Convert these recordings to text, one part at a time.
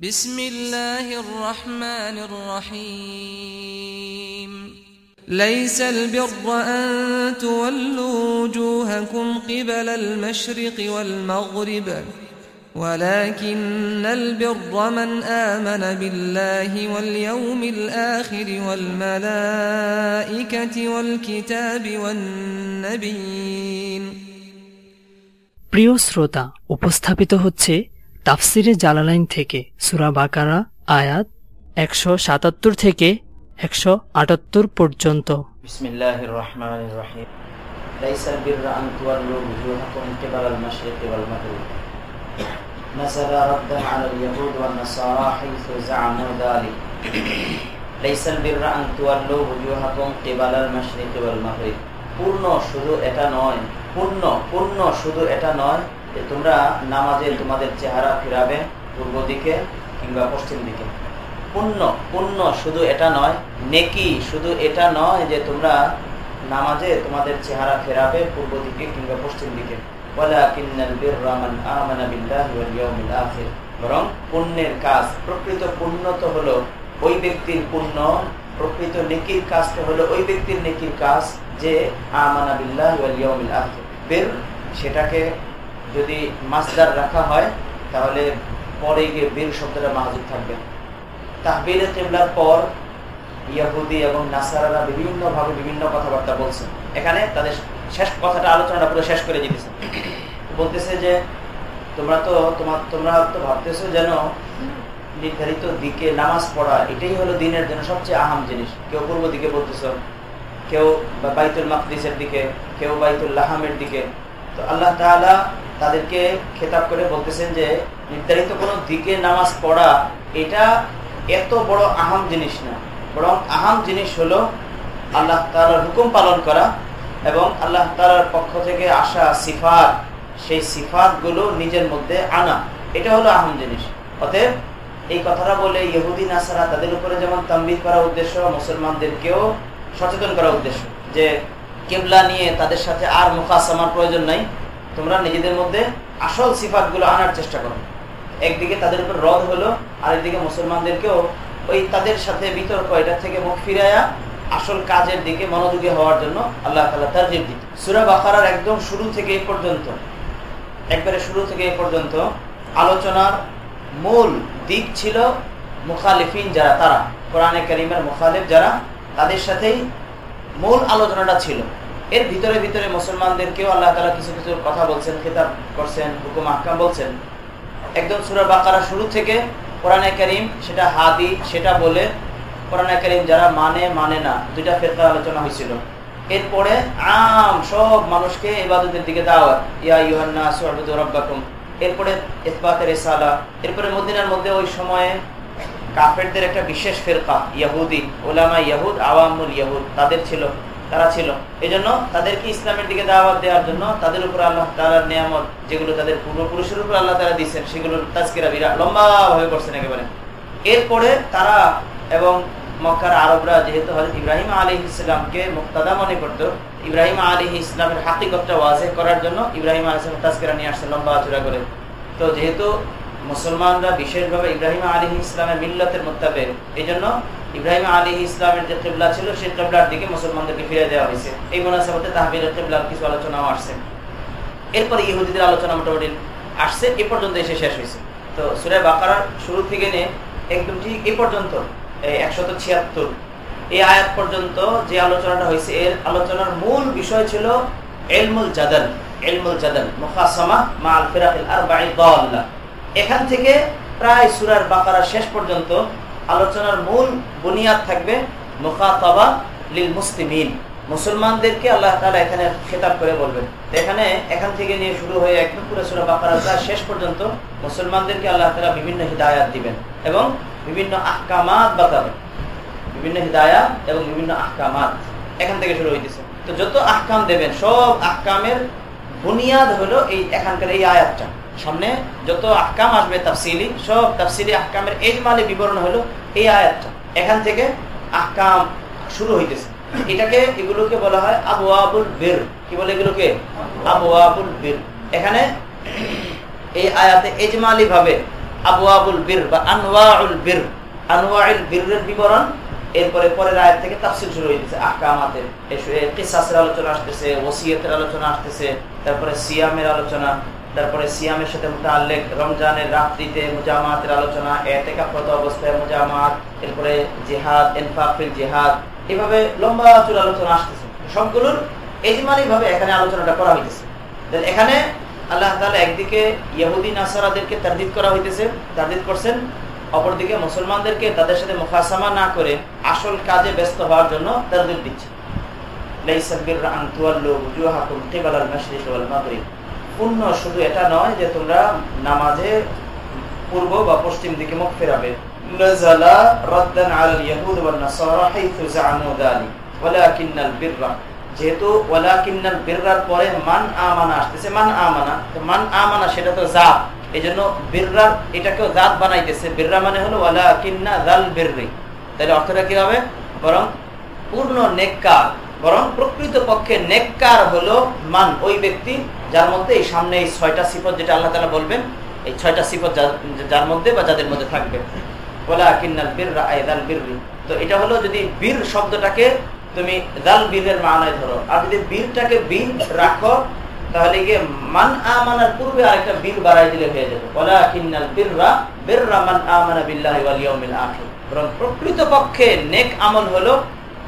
بسم الله الرحمن الرحيم ليس البر أن تولوا وجوهكم قبل المشرق والمغرب ولكن البر من آمن بالله واليوم الآخر والملائكة والكتاب والنبيين প্রিয় শ্রোতা উপস্থাপিত হচ্ছে তাফসিরে জালালাইন থেকে সুরা বাকারা আয়াত একশো সাতাত্তর থেকে একশো আটাত্তর পর্যন্ত بسم الله الرحمن الرحيم ليس البر أن تولوا وجوهكم قبل المشرق والمغرب نزل ردا على اليهود والنصارى حيث زعموا ذلك ليس البر أن تولوا وجوهكم قبل المشرق والمغرب পূর্ণ শুধু এটা নয় পূর্ণ পূর্ণ শুধু এটা নয় যে তোমরা নামাজে তোমাদের চেহারা ফিরাবে পূর্ব দিকে কিংবা পশ্চিম দিকে। পুণ্য পুণ্য শুধু এটা নয়, নেকি শুধু এটা নয় যে তোমরা নামাজে তোমাদের চেহারা ফেরাবে পূর্ব দিকে কিংবা পশ্চিম দিকে। বরং পুণ্যের কাজ, প্রকৃত পুণ্য তো হলো ওই ব্যক্তির পুণ্য, প্রকৃত নেকির কাজ তো হলো ওই ব্যক্তির নেকির কাজ যে আমানা বিল্লাহ বের, সেটাকে যদি মাসদার রাখা হয়, তাহলে পরে গিয়ে বীর শব্দটা মাহাজুদ থাকবে। তাহবিলে কেবলার পর ইয়াহুদি এবং নাসারারা বিভিন্নভাবে বিভিন্ন কথাবার্তা বলছেন এখানে তাদের শেষ কথাটা আলোচনাটা পুরো শেষ করে যেতেছে বলতেছে যে, তোমরা তো তোমার, তোমরা তো ভাবতেছো যেন নির্ধারিত দিকে নামাজ পড়া, এটাই হলো দিনের জন্য সবচেয়ে আহাম জিনিস। কেউ পূর্ব দিকে বলতেছ, কেউ বাইতুল মাকদিসের দিকে, কেউ বাইতুল লাহামের দিকে। তো আল্লাহ তাআলা তাদেরকে খেতাব করে বলতেছেন যে, নির্ধারিত কোনো দিকে নামাজ পড়া, এটা এত বড় আহাম জিনিস না। বরং আহাম জিনিস হলো আল্লাহ তালার হুকুম পালন করা এবং আল্লাহ তালার পক্ষ থেকে আসা সিফাত, সেই সিফাতগুলো নিজের মধ্যে আনা। এটা হলো আহম জিনিস। অতএব এই কথাটা বলে ইহুদিন আসারা তাদের উপরে যেমন তাম্বির করা উদ্দেশ্য, মুসলমানদেরকেও সচেতন করা উদ্দেশ্য যে, কেবলা নিয়ে তাদের সাথে আর মুখাসামার প্রয়োজন নাই। তোমরা নিজেদের মধ্যে আসল সিফাতগুলো আনার চেষ্টা করো। একদিকে তাদের উপর রদ হলো, আরেকদিকে মুসলমানদেরকেও ওই তাদের সাথে বিতর্ক, এটার থেকে মুখ ফিরাইয়া আসল কাজের দিকে মনোযোগী হওয়ার জন্য আল্লাহ তালা তারজিব দিত সুরা বাকারার একদম শুরু থেকে এ পর্যন্ত, একবারে শুরু থেকে এ পর্যন্ত আলোচনার মূল দিক ছিল মুখালিফিন যারা, তারা। কোরআনে করিমের মুখালিফ যারা, তাদের সাথেই মূল আলোচনাটা ছিল। এর ভিতরে ভিতরে মুসলমানদেরকেও আল্লাহ তালা কিছু কিছু কথা বলছেন, খেতাব করছেন, হুকুম, আহকাম বলছেন। একদম সুরা বাকারা শুরু থেকে কোরআনে করিম সেটা হাদি, সেটা বলে কোরআনে করিম যারা মানে মানে না, দুইটা ফেরকার আলোচনা হয়েছিল। এরপরে আম সব মানুষকে ইবাদতের দিকে দাওয়াত, ইয়া ইউহান্না রব্বাকুম। এরপরে ইসবাতের এসালা এরপরে মদিনার মধ্যে ওই সময়ে কাফেরদের একটা বিশেষ ফেরকা, ইয়াহুদি ওলামা ইয়াহুদ, আওয়ামুল ইয়াহুদ, তাদের ছিল। তারা ছিল। এই জন্য তাদেরকে ইসলামের দিকে দাওয়াত দেওয়ার জন্য তাদের উপর আল্লাহ তালার নিয়ামত যেগুলো তাদের পূর্বপুরুষের উপর আল্লাহ তারা দিচ্ছেন সেগুলো তাজকিরা বিরাট লম্বা ভাবে করছেন একেবারে। এরপরে তারা এবং মক্কার আরবরা যেহেতু হজরত ইব্রাহিম আলী ইসলামকে মুক্তাদা মনে করতো, ইব্রাহিম আলী ইসলামের হাকিকতটা ওয়াজে করার জন্য ইব্রাহিম আলী ইসলাম তাজকিরা নিয়ে আসছে লম্বা চূড়া করে। তো যেহেতু মুসলমানরা বিশেষভাবে ইব্রাহিম আলী ইসলামের মিল্লতের মোতাবেক এই জন্য ইব্রাহিম আলী ইসলামের যে কেবলা ছিল সেই কেবলার দিকে মুসলমানদেরকে ফিরে দেওয়া হয়েছে। এই মনাসাবতে তাহবির কেবলার কিছু আলোচনাও আসছে। এরপরে ইহুদিদের আলোচনা মোটামুটি আসছে, এ পর্যন্ত এসে শেষ হয়েছে। তো সুরায় বাকারার শুরু থেকে নিয়ে একদম ঠিক এ পর্যন্ত একশত ছিয়াত্তর। এই আয়াত পর্যন্ত যে আলোচনাটা হয়েছে, এর আলোচনার মূল বিষয় ছিল এলমুল জাদাল এলমুল জাদাল, মুখাসমা মা আল ফিরাকিল আর বাই এখান থেকে প্রায় সুরার বাকারা শেষ পর্যন্ত আলোচনার মূল বুনিয়াদ থাকবে মুখাতবা লিল মুসলিমিন। মুসলমানদেরকে আল্লাহ তালা এখানে খেতাব করে বলবেন। এখানে এখান থেকে নিয়ে শুরু হয়ে একদম পুরো সুরা বাকারা শেষ পর্যন্ত মুসলমানদেরকে আল্লাহ তালা বিভিন্ন হৃদায়াত দিবেন এবং বিভিন্ন আহকামাত বাতাবেন। বিভিন্ন হৃদায়াত এবং বিভিন্ন আহকামাত। এখান থেকে শুরু হইতেছে। তো যত আহকাম দেবেন, সব আহকামের বুনিয়াদ হলো এই এখানকার এই আয়াতটা। সামনে যত আহকাম আসবে তাফসিলি, সব তাফসিলি আহকামের এজমালি বিবরণ হলো এই আয়াতটা। এখান থেকে আহকাম শুরু হইতেছে। এটাকে এগুলোকে বলা হয় আবু আবুল বের। কি বলে এগুলোকে? আবু আবুল বের। এখানে এই আয়াতে এজমালি ভাবে আবু আবুল বীর বা আনোয়াউল বীর। আনোয়াউল বীরের বিবরণ, এরপরে পরের আয়াত থেকে তাফসিল শুরু হয়েছে আহকামাতের কিসাসের আলোচনা আসতেছে, ওসিয়তের আলোচনা আসতেছে, তারপরে সিয়ামের আলোচনা তারপরে সিয়ামের সাথে মোতাল্লেক রমজানের রাত্রিতে মুজামাতের আলোচনা এতেকাফত অবস্থায় মুজামাত, এরপরে জেহাদ এনফাফিল জেহাদ, এভাবে লম্বা চুল আলোচনা আসতেছে। সবগুলোর এজমানি ভাবে এখানে আলোচনাটা করা হইতেছে। এখানে আল্লাহ তালা একদিকে ইহুদি, নাসারাদেরকে তারদিদ করা হইতেছে, তারদিদ করছেন। অপরদিকে মুসলমানদেরকে তাদের সাথে মুখাসামা না করে আসল কাজে ব্যস্ত হওয়ার জন্য তারদিদ দিচ্ছে। পূর্ণ শুধু এটা নয় যে তোমরা নামাজে পূর্ব বা পশ্চিম দিকে মুখ ফেরাবে। মান মান মান সেটা তো এটাকেও জাত বানাইতেছে। বিররা মানে হলো বিররি। তাহলে অর্থটা কি হবে? বরং পূর্ণ নেককার। বরং প্রকৃত পক্ষে নেককার হলো মান, ওই ব্যক্তি যার মধ্যে এই সামনে এই ছয়টা সিফত যেটা আল্লাহ তালা বলবেন, এই ছয়টা সিফত যার মধ্যে বা যাদের মধ্যে থাকবে। ওলা কিন্নাল বীর বীররি। তো এটা হলো যদি বীর শব্দটাকে তুমি দাল বীরের মানায় ধরো। আর যদি বীরটাকে বীর রাখো, তাহলে গিয়ে মান আমানার পূর্বে আরেকটা বীর বাড়াই দিলে হয়ে যাবে। ওলা কিন্নাল বীররা বীররা মান আমানা বিল্লাহি বরং প্রকৃত পক্ষে নেক আমল হলো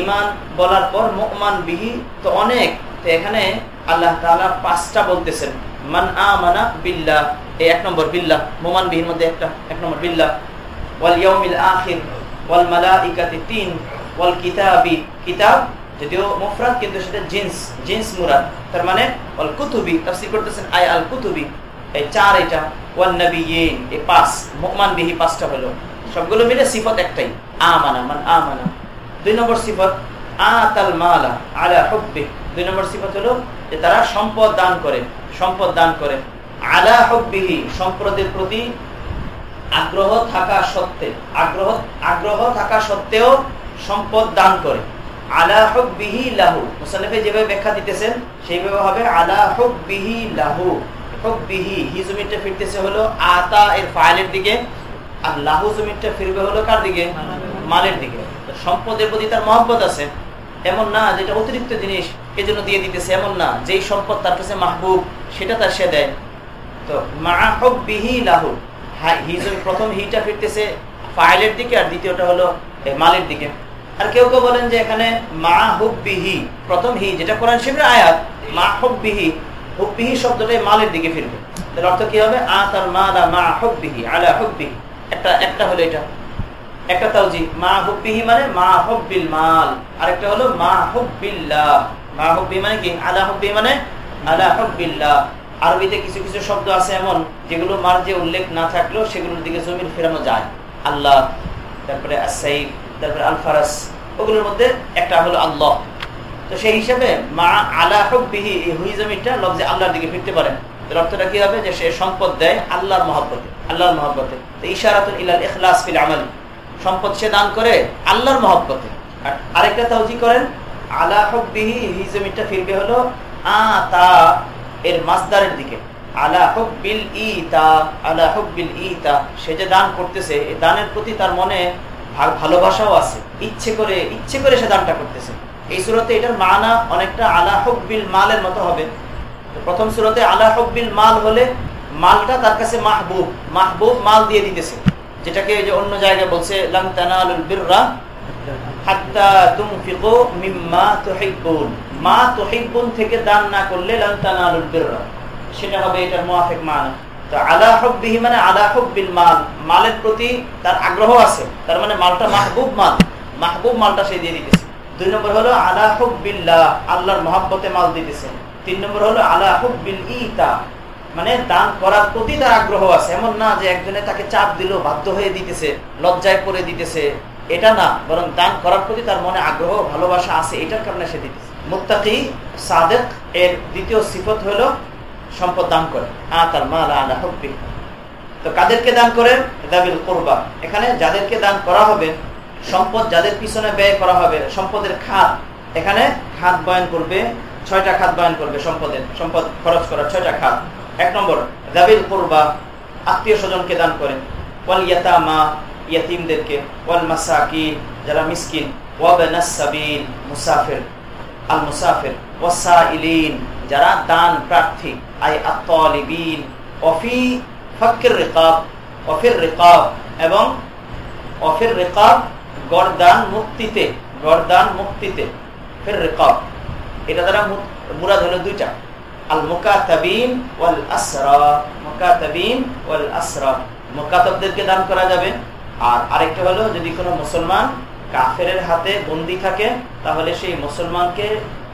ঈমান বলার পর মুমান বিহি তো অনেক। তো এখানে আল্লাহ তাআলা পাঁচটা বলতেছেন, মান আমানা বিল্লাহ এই এক নম্বর বিল্লাহ। মুমান বিহির মধ্যে একটা, এক নম্বর বিল্লাহ। ওয়াল ইয়াউমিল আখির ওয়াল মালাইকাতি তিন ওয়াল কিতাবি কিতাব যদিও মুফরাদ, কিন্তু সেটা জিন্স জিন্স মুরাদ। তার মানে অল কুতুবি তাফসির করতেছেন আই আল কুতুবি এই চার এটা। ওয়াল নবী এই পাঁচ। মুমান বিহি পাঁচটা হলো। সবগুলো মিলে সিফত একটাই। আমানা মান আমানা দুই নম্বর সিফত, আতাল মালা আলা হুব্বি। দুই নম্বর সিফত হলো যে তারা সম্পদ দান করে, সম্পদ দান করে। আলা হুব্বিহি, সম্পদের প্রতি আগ্রহ থাকা সত্ত্বে, আগ্রহ আগ্রহ থাকা সত্ত্বেও সম্পদ দান করে। আলা হুব্বিহি লাহু মুসান্নফে যেভাবে ব্যাখ্যা দিতেছেন, সেইভাবে হবে আলা হুব্বিহি লাহু। হুব্বিহি, হি জমিনটা ফিরতেছে হলো আতা এর ফাইলের দিকে, আর লাহু জমিনটা ফিরবে হলো কার দিকে? মালের দিকে। সম্পদের প্রতি তার মহব্বত আছে, এমন না যেটা অতিরিক্ত জিনিস, এজন্য দিয়ে দিতেছে, এমন না। যেই সম্পদ তার কাছে মাহবুব, সেটা তার সে দেয়। তো মা হুব্বিহি লাহু, হি প্রথম হিটা ফিরতেছে, ফাইলের দিকে, আর দ্বিতীয়টা হলো মালের দিকে। আর কেউ কেউ বলেন যে এখানে মা হুব্বিহি প্রথম হি, যেটা কোরআন শিবের আয়াত মা হুব্বিহি হুব্বিহি শব্দটাই মালের দিকে ফিরবে। তার অর্থ কি হবে? আতাল তার মা মা হুব্বিহি আলা হুব্বিহি। একটা একটা হলো এটা। একটা তাওজি মা হুব্বিহি মানে মা হুব্বিল মাল। আরেকটা হলো মা হুব্বিল্লাহ। মা হুব্বি মানে কি? আলা হুব্বি মানে আলা হুব্বিল্লাহ। আরবিতে কিছু কিছু শব্দ আছে এমন, যেগুলো মার যে উল্লেখ না থাকলেও সেগুলোর দিকে জমির ফেরানো যায়। আল্লাহ, তারপরে আসাইফ তারপরে আল ফারাস ওগুলোর মধ্যে একটা হলো আল্লাহ। তো সেই হিসাবে মা আলা হকবিহি এই হুই জমিটা লফজে আল্লাহর দিকে ফিরতে পারেন অর্থটা কি হবে? যে সে সম্পদ দেয় আল্লাহর মহব্বতে আল্লাহর মহব্বতে। তো ইশারাতুল ইলাল ইখলাস ফিল আমাল। সম্পদ সে দান করে আল্লাহর মহব্বতে। আর আরেকটা তাওজি করেন, আলা হকবিহি জমিটা ফিরবে হলো আ তা এর মাসদারের দিকে। আলা হকবিল ইতা আলা হকবিল ইতা সে যে দান করতেছে এই দানের প্রতি তার মনে ভালোবাসাও আছে। ইচ্ছে করে ইচ্ছে করে সে দানটা করতেছে। এই সুরতে এটার মানা অনেকটা আলা হকবিল মালের মতো হবে। প্রথম সুরতে আলা হকবিল মাল হলে মালটা তার কাছে মাহবুব মাহবুব মাল দিয়ে দিতেছে। যেটাকে যে অন্য জায়গায় বলছে, লাম তানালুল বিররা হাত্তা তুনফিকু মিম্মা মা থেকে দান না করলে লাম তানালুল বিররা। সেটা হবে তো আলা মানে আলা মাল। মালের প্রতি তার আগ্রহ আছে। তার মানে মালটা মাহবুব মাল। মাহবুব মালটা সে দিয়ে দিতেছে। দুই নম্বর হলো আলা হব্বিল্লাহ, আল্লাহর মহাব্বতে মাল দিতেছে। তিন নম্বর হলো আলা হব্বিল ইতা। মানে দান করার প্রতি তার আগ্রহ আছে। এমন না যে একজনে তাকে চাপ দিল, বাধ্য হয়ে দিতেছে, লজ্জায় পড়ে দিতেছে। এটা না, বরং দান করার প্রতি তার মনে আগ্রহ ভালোবাসা আছে, এটার কারণে সে দিতেছে। মুক্তাকি সাদেক এর দ্বিতীয় সিফত হলো সম্পদ দান করে। আতাল মাল আলা হব্বি। তো কাদেরকে দান করে দাবিল করবা। এখানে যাদেরকে দান করা হবে, সম্পদ যাদের পিছনে ব্যয় করা হবে, সম্পদের খাত। এখানে খাত বয়ন করবে, ছয়টা খাত বয়ন করবে সম্পদের। সম্পদ খরচ করার ছয়টা খাত। এক নম্বর দাবিল করবা, আত্মীয় স্বজনকে দান করে। ওয়াল ইয়াতামা, ইয়াতিমদেরকে। ওয়াল মাসাকি যারা মিসকিন। ওয়াবেনাসাবিল মুসাফির। আল মুসাফির, ওয়াসাইলিন, যারা দান প্রার্থী। আই আত্মলিবিন অফি ফকির রেকাব অফির রেকাব এবং অফির রেকাব গরদান মুক্তিতে গরদান মুক্তিতে, ফির রেকাব। এটা দ্বারা মুরাদ হলো দুইটা। আল মুকাতাবিন ওয়াল আসরা ওয়াল আসরা মুকাতাবদেরকে দান করা যাবে। আর আরেকটা হলো, যদি কোনো মুসলমান কাফের হাতে বন্দি থাকে, তাহলে সেই মুসলমানকে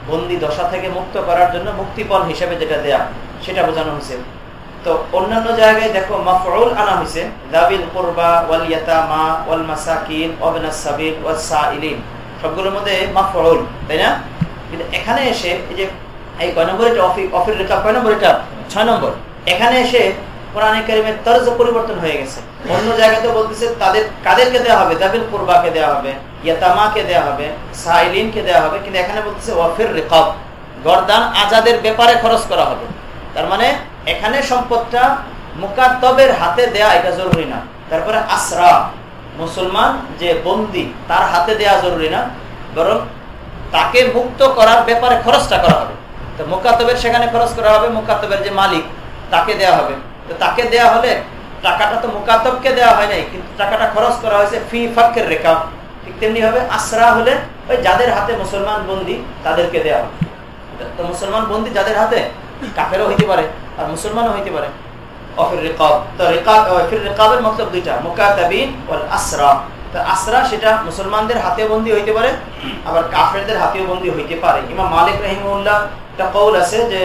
বন্দি দশা থেকে মুক্ত করার জন্য মুক্তিপণ হিসেবে যেটা দেয়া, সেটা বোঝানো হয়েছে। তো অন্যান্য জায়গায় দেখো মাফরুল আনা হয়েছে। দাবিল কোরবা ওয়াল ইয়াতামা ওয়াল মাসাকিন ওয়াবনাস সাবিল ওয়াস সাইলিন সবগুলোর মধ্যে মাফরুল তাই না? কিন্তু এখানে এসে এই যে এই কয় নম্বর এটা অফির রেখা কয় নম্বর এটা? ছয় নম্বর। এখানে এসে কোরআনে কারিমের তরজ পরিবর্তন হয়ে গেছে। অন্য জায়গাতে বলতেছে তাদের, কাদেরকে দেওয়া হবে? দাবিল কুরবাকে দেওয়া হবে, ইয়াতামাকে দেওয়া হবে, সাইলিনকে দেওয়া হবে। কিন্তু এখানে বলতেছে ওয়াফির রেকব গরদান আজাদের ব্যাপারে খরচ করা হবে। তার মানে এখানে সম্পদটা মুকাত্তবের হাতে দেয়া এটা জরুরি না। তারপরে আসরা, মুসলমান যে বন্দি, তার হাতে দেয়া জরুরি না। বরং তাকে মুক্ত করার ব্যাপারে খরচটা করা হবে। তো মোকাতবের সেখানে খরচ করা হবে মোকাতবের যে মালিক, তাকে দেয়া হবে। তো তাকে দেয়া হলে টাকাটা তো মোকাতবকে দেওয়া হয় নাই, কিন্তু টাকাটা খরচ করা হয়েছে ফি ফাক্কের রেখা ঠিক তেমনি হবে আসরা হলে ওই যাদের হাতে মুসলমান বন্দি, তাদেরকে দেওয়া হবে। তো মুসলমান বন্দি যাদের হাতে, কাফেরও হইতে পারে, আর মুসলমানও হইতে পারে। অফির রেকাব, তো রেকাবের মতলব দুইটা মোকাতাবিন ওয়াল আসরা সেটা মুসলমানদের হাতে বন্দী হইতে পারে, আবার কাফেরদের হাতেও বন্দী হইতে পারে। ইমাম মালিক রহিমুল্লাহ একটা কৌল আছে যে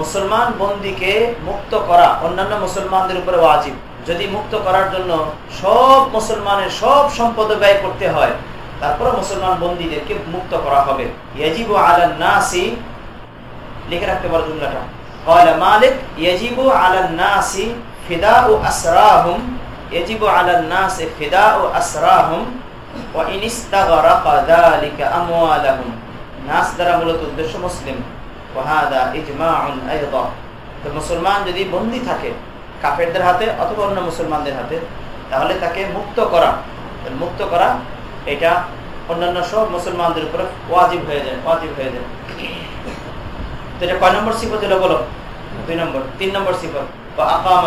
মুসলমান বন্দীকে মুক্ত করা অন্যান্য মুসলমানদের উপরে ওয়াজিব। যদি মুক্ত করার জন্য সব মুসলমানের সব সম্পদ ব্যয় করতে হয় তারপরে মুসলমান বন্দীদেরকে মুক্ত করা হবে। ইয়াজিবু আলান নাসি, লিখে রাখতে পারো জুমলাটা। মালিক, ইয়াজিবু আলান নাসি ফিদা ও আসরাহুম يجب على الناس فداء أسراهم وإن استغرق ذلك أموالهم নাস দ্বারা মূলত উদ্দেশ্য মুসলিম ওয়াহাদা ইজমাউন আইদা তো মুসলমান যদি বন্দি থাকে কাফেরদের হাতে অথবা অন্য মুসলমানদের হাতে তাহলে তাকে মুক্ত করা মুক্ত করা এটা অন্যান্য সব মুসলমানদের উপরে ওয়াজিব হয়ে যায় ওয়াজিব হয়ে যায় তো এটা কয় নম্বর সিফত হলো বলো দুই নম্বর তিন নম্বর সিফত ও আকাম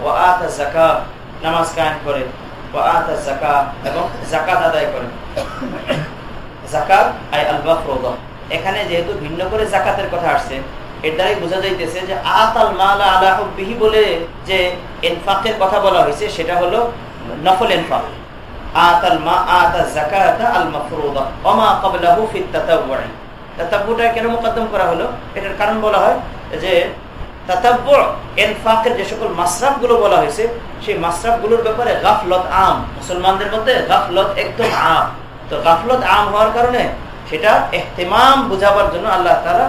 ও আতা জাকা নামাজ কায়েম করে ও আতা জাকা এবং জাকাত আদায় করে জাকাত আই আল এখানে যেহেতু ভিন্ন করে জাকাতের কথা আসছে, এর দ্বারাই বোঝা যাইতেছে যে আত আল মালা আলা বিহি বলে যে এনফাকের কথা বলা হয়েছে, সেটা হলো নফল এনফাক। আত আল মা, আত জাকাত আল মাফরুদা। ওমা ক্বাবলাহু ফিত তাতাব্বুই তাতাব্বুটা কেন মুকদ্দম করা হলো? এটার কারণ বলা হয় যে যে সকল বলা হয়েছে, সেই ব্যাপারে গাফলত আম, মুসলমানদের মধ্যে গাফলত একদম আম। তো গাফলত আম হওয়ার কারণে সেটা এহতেমাম বুঝাবার জন্য আল্লাহ তারা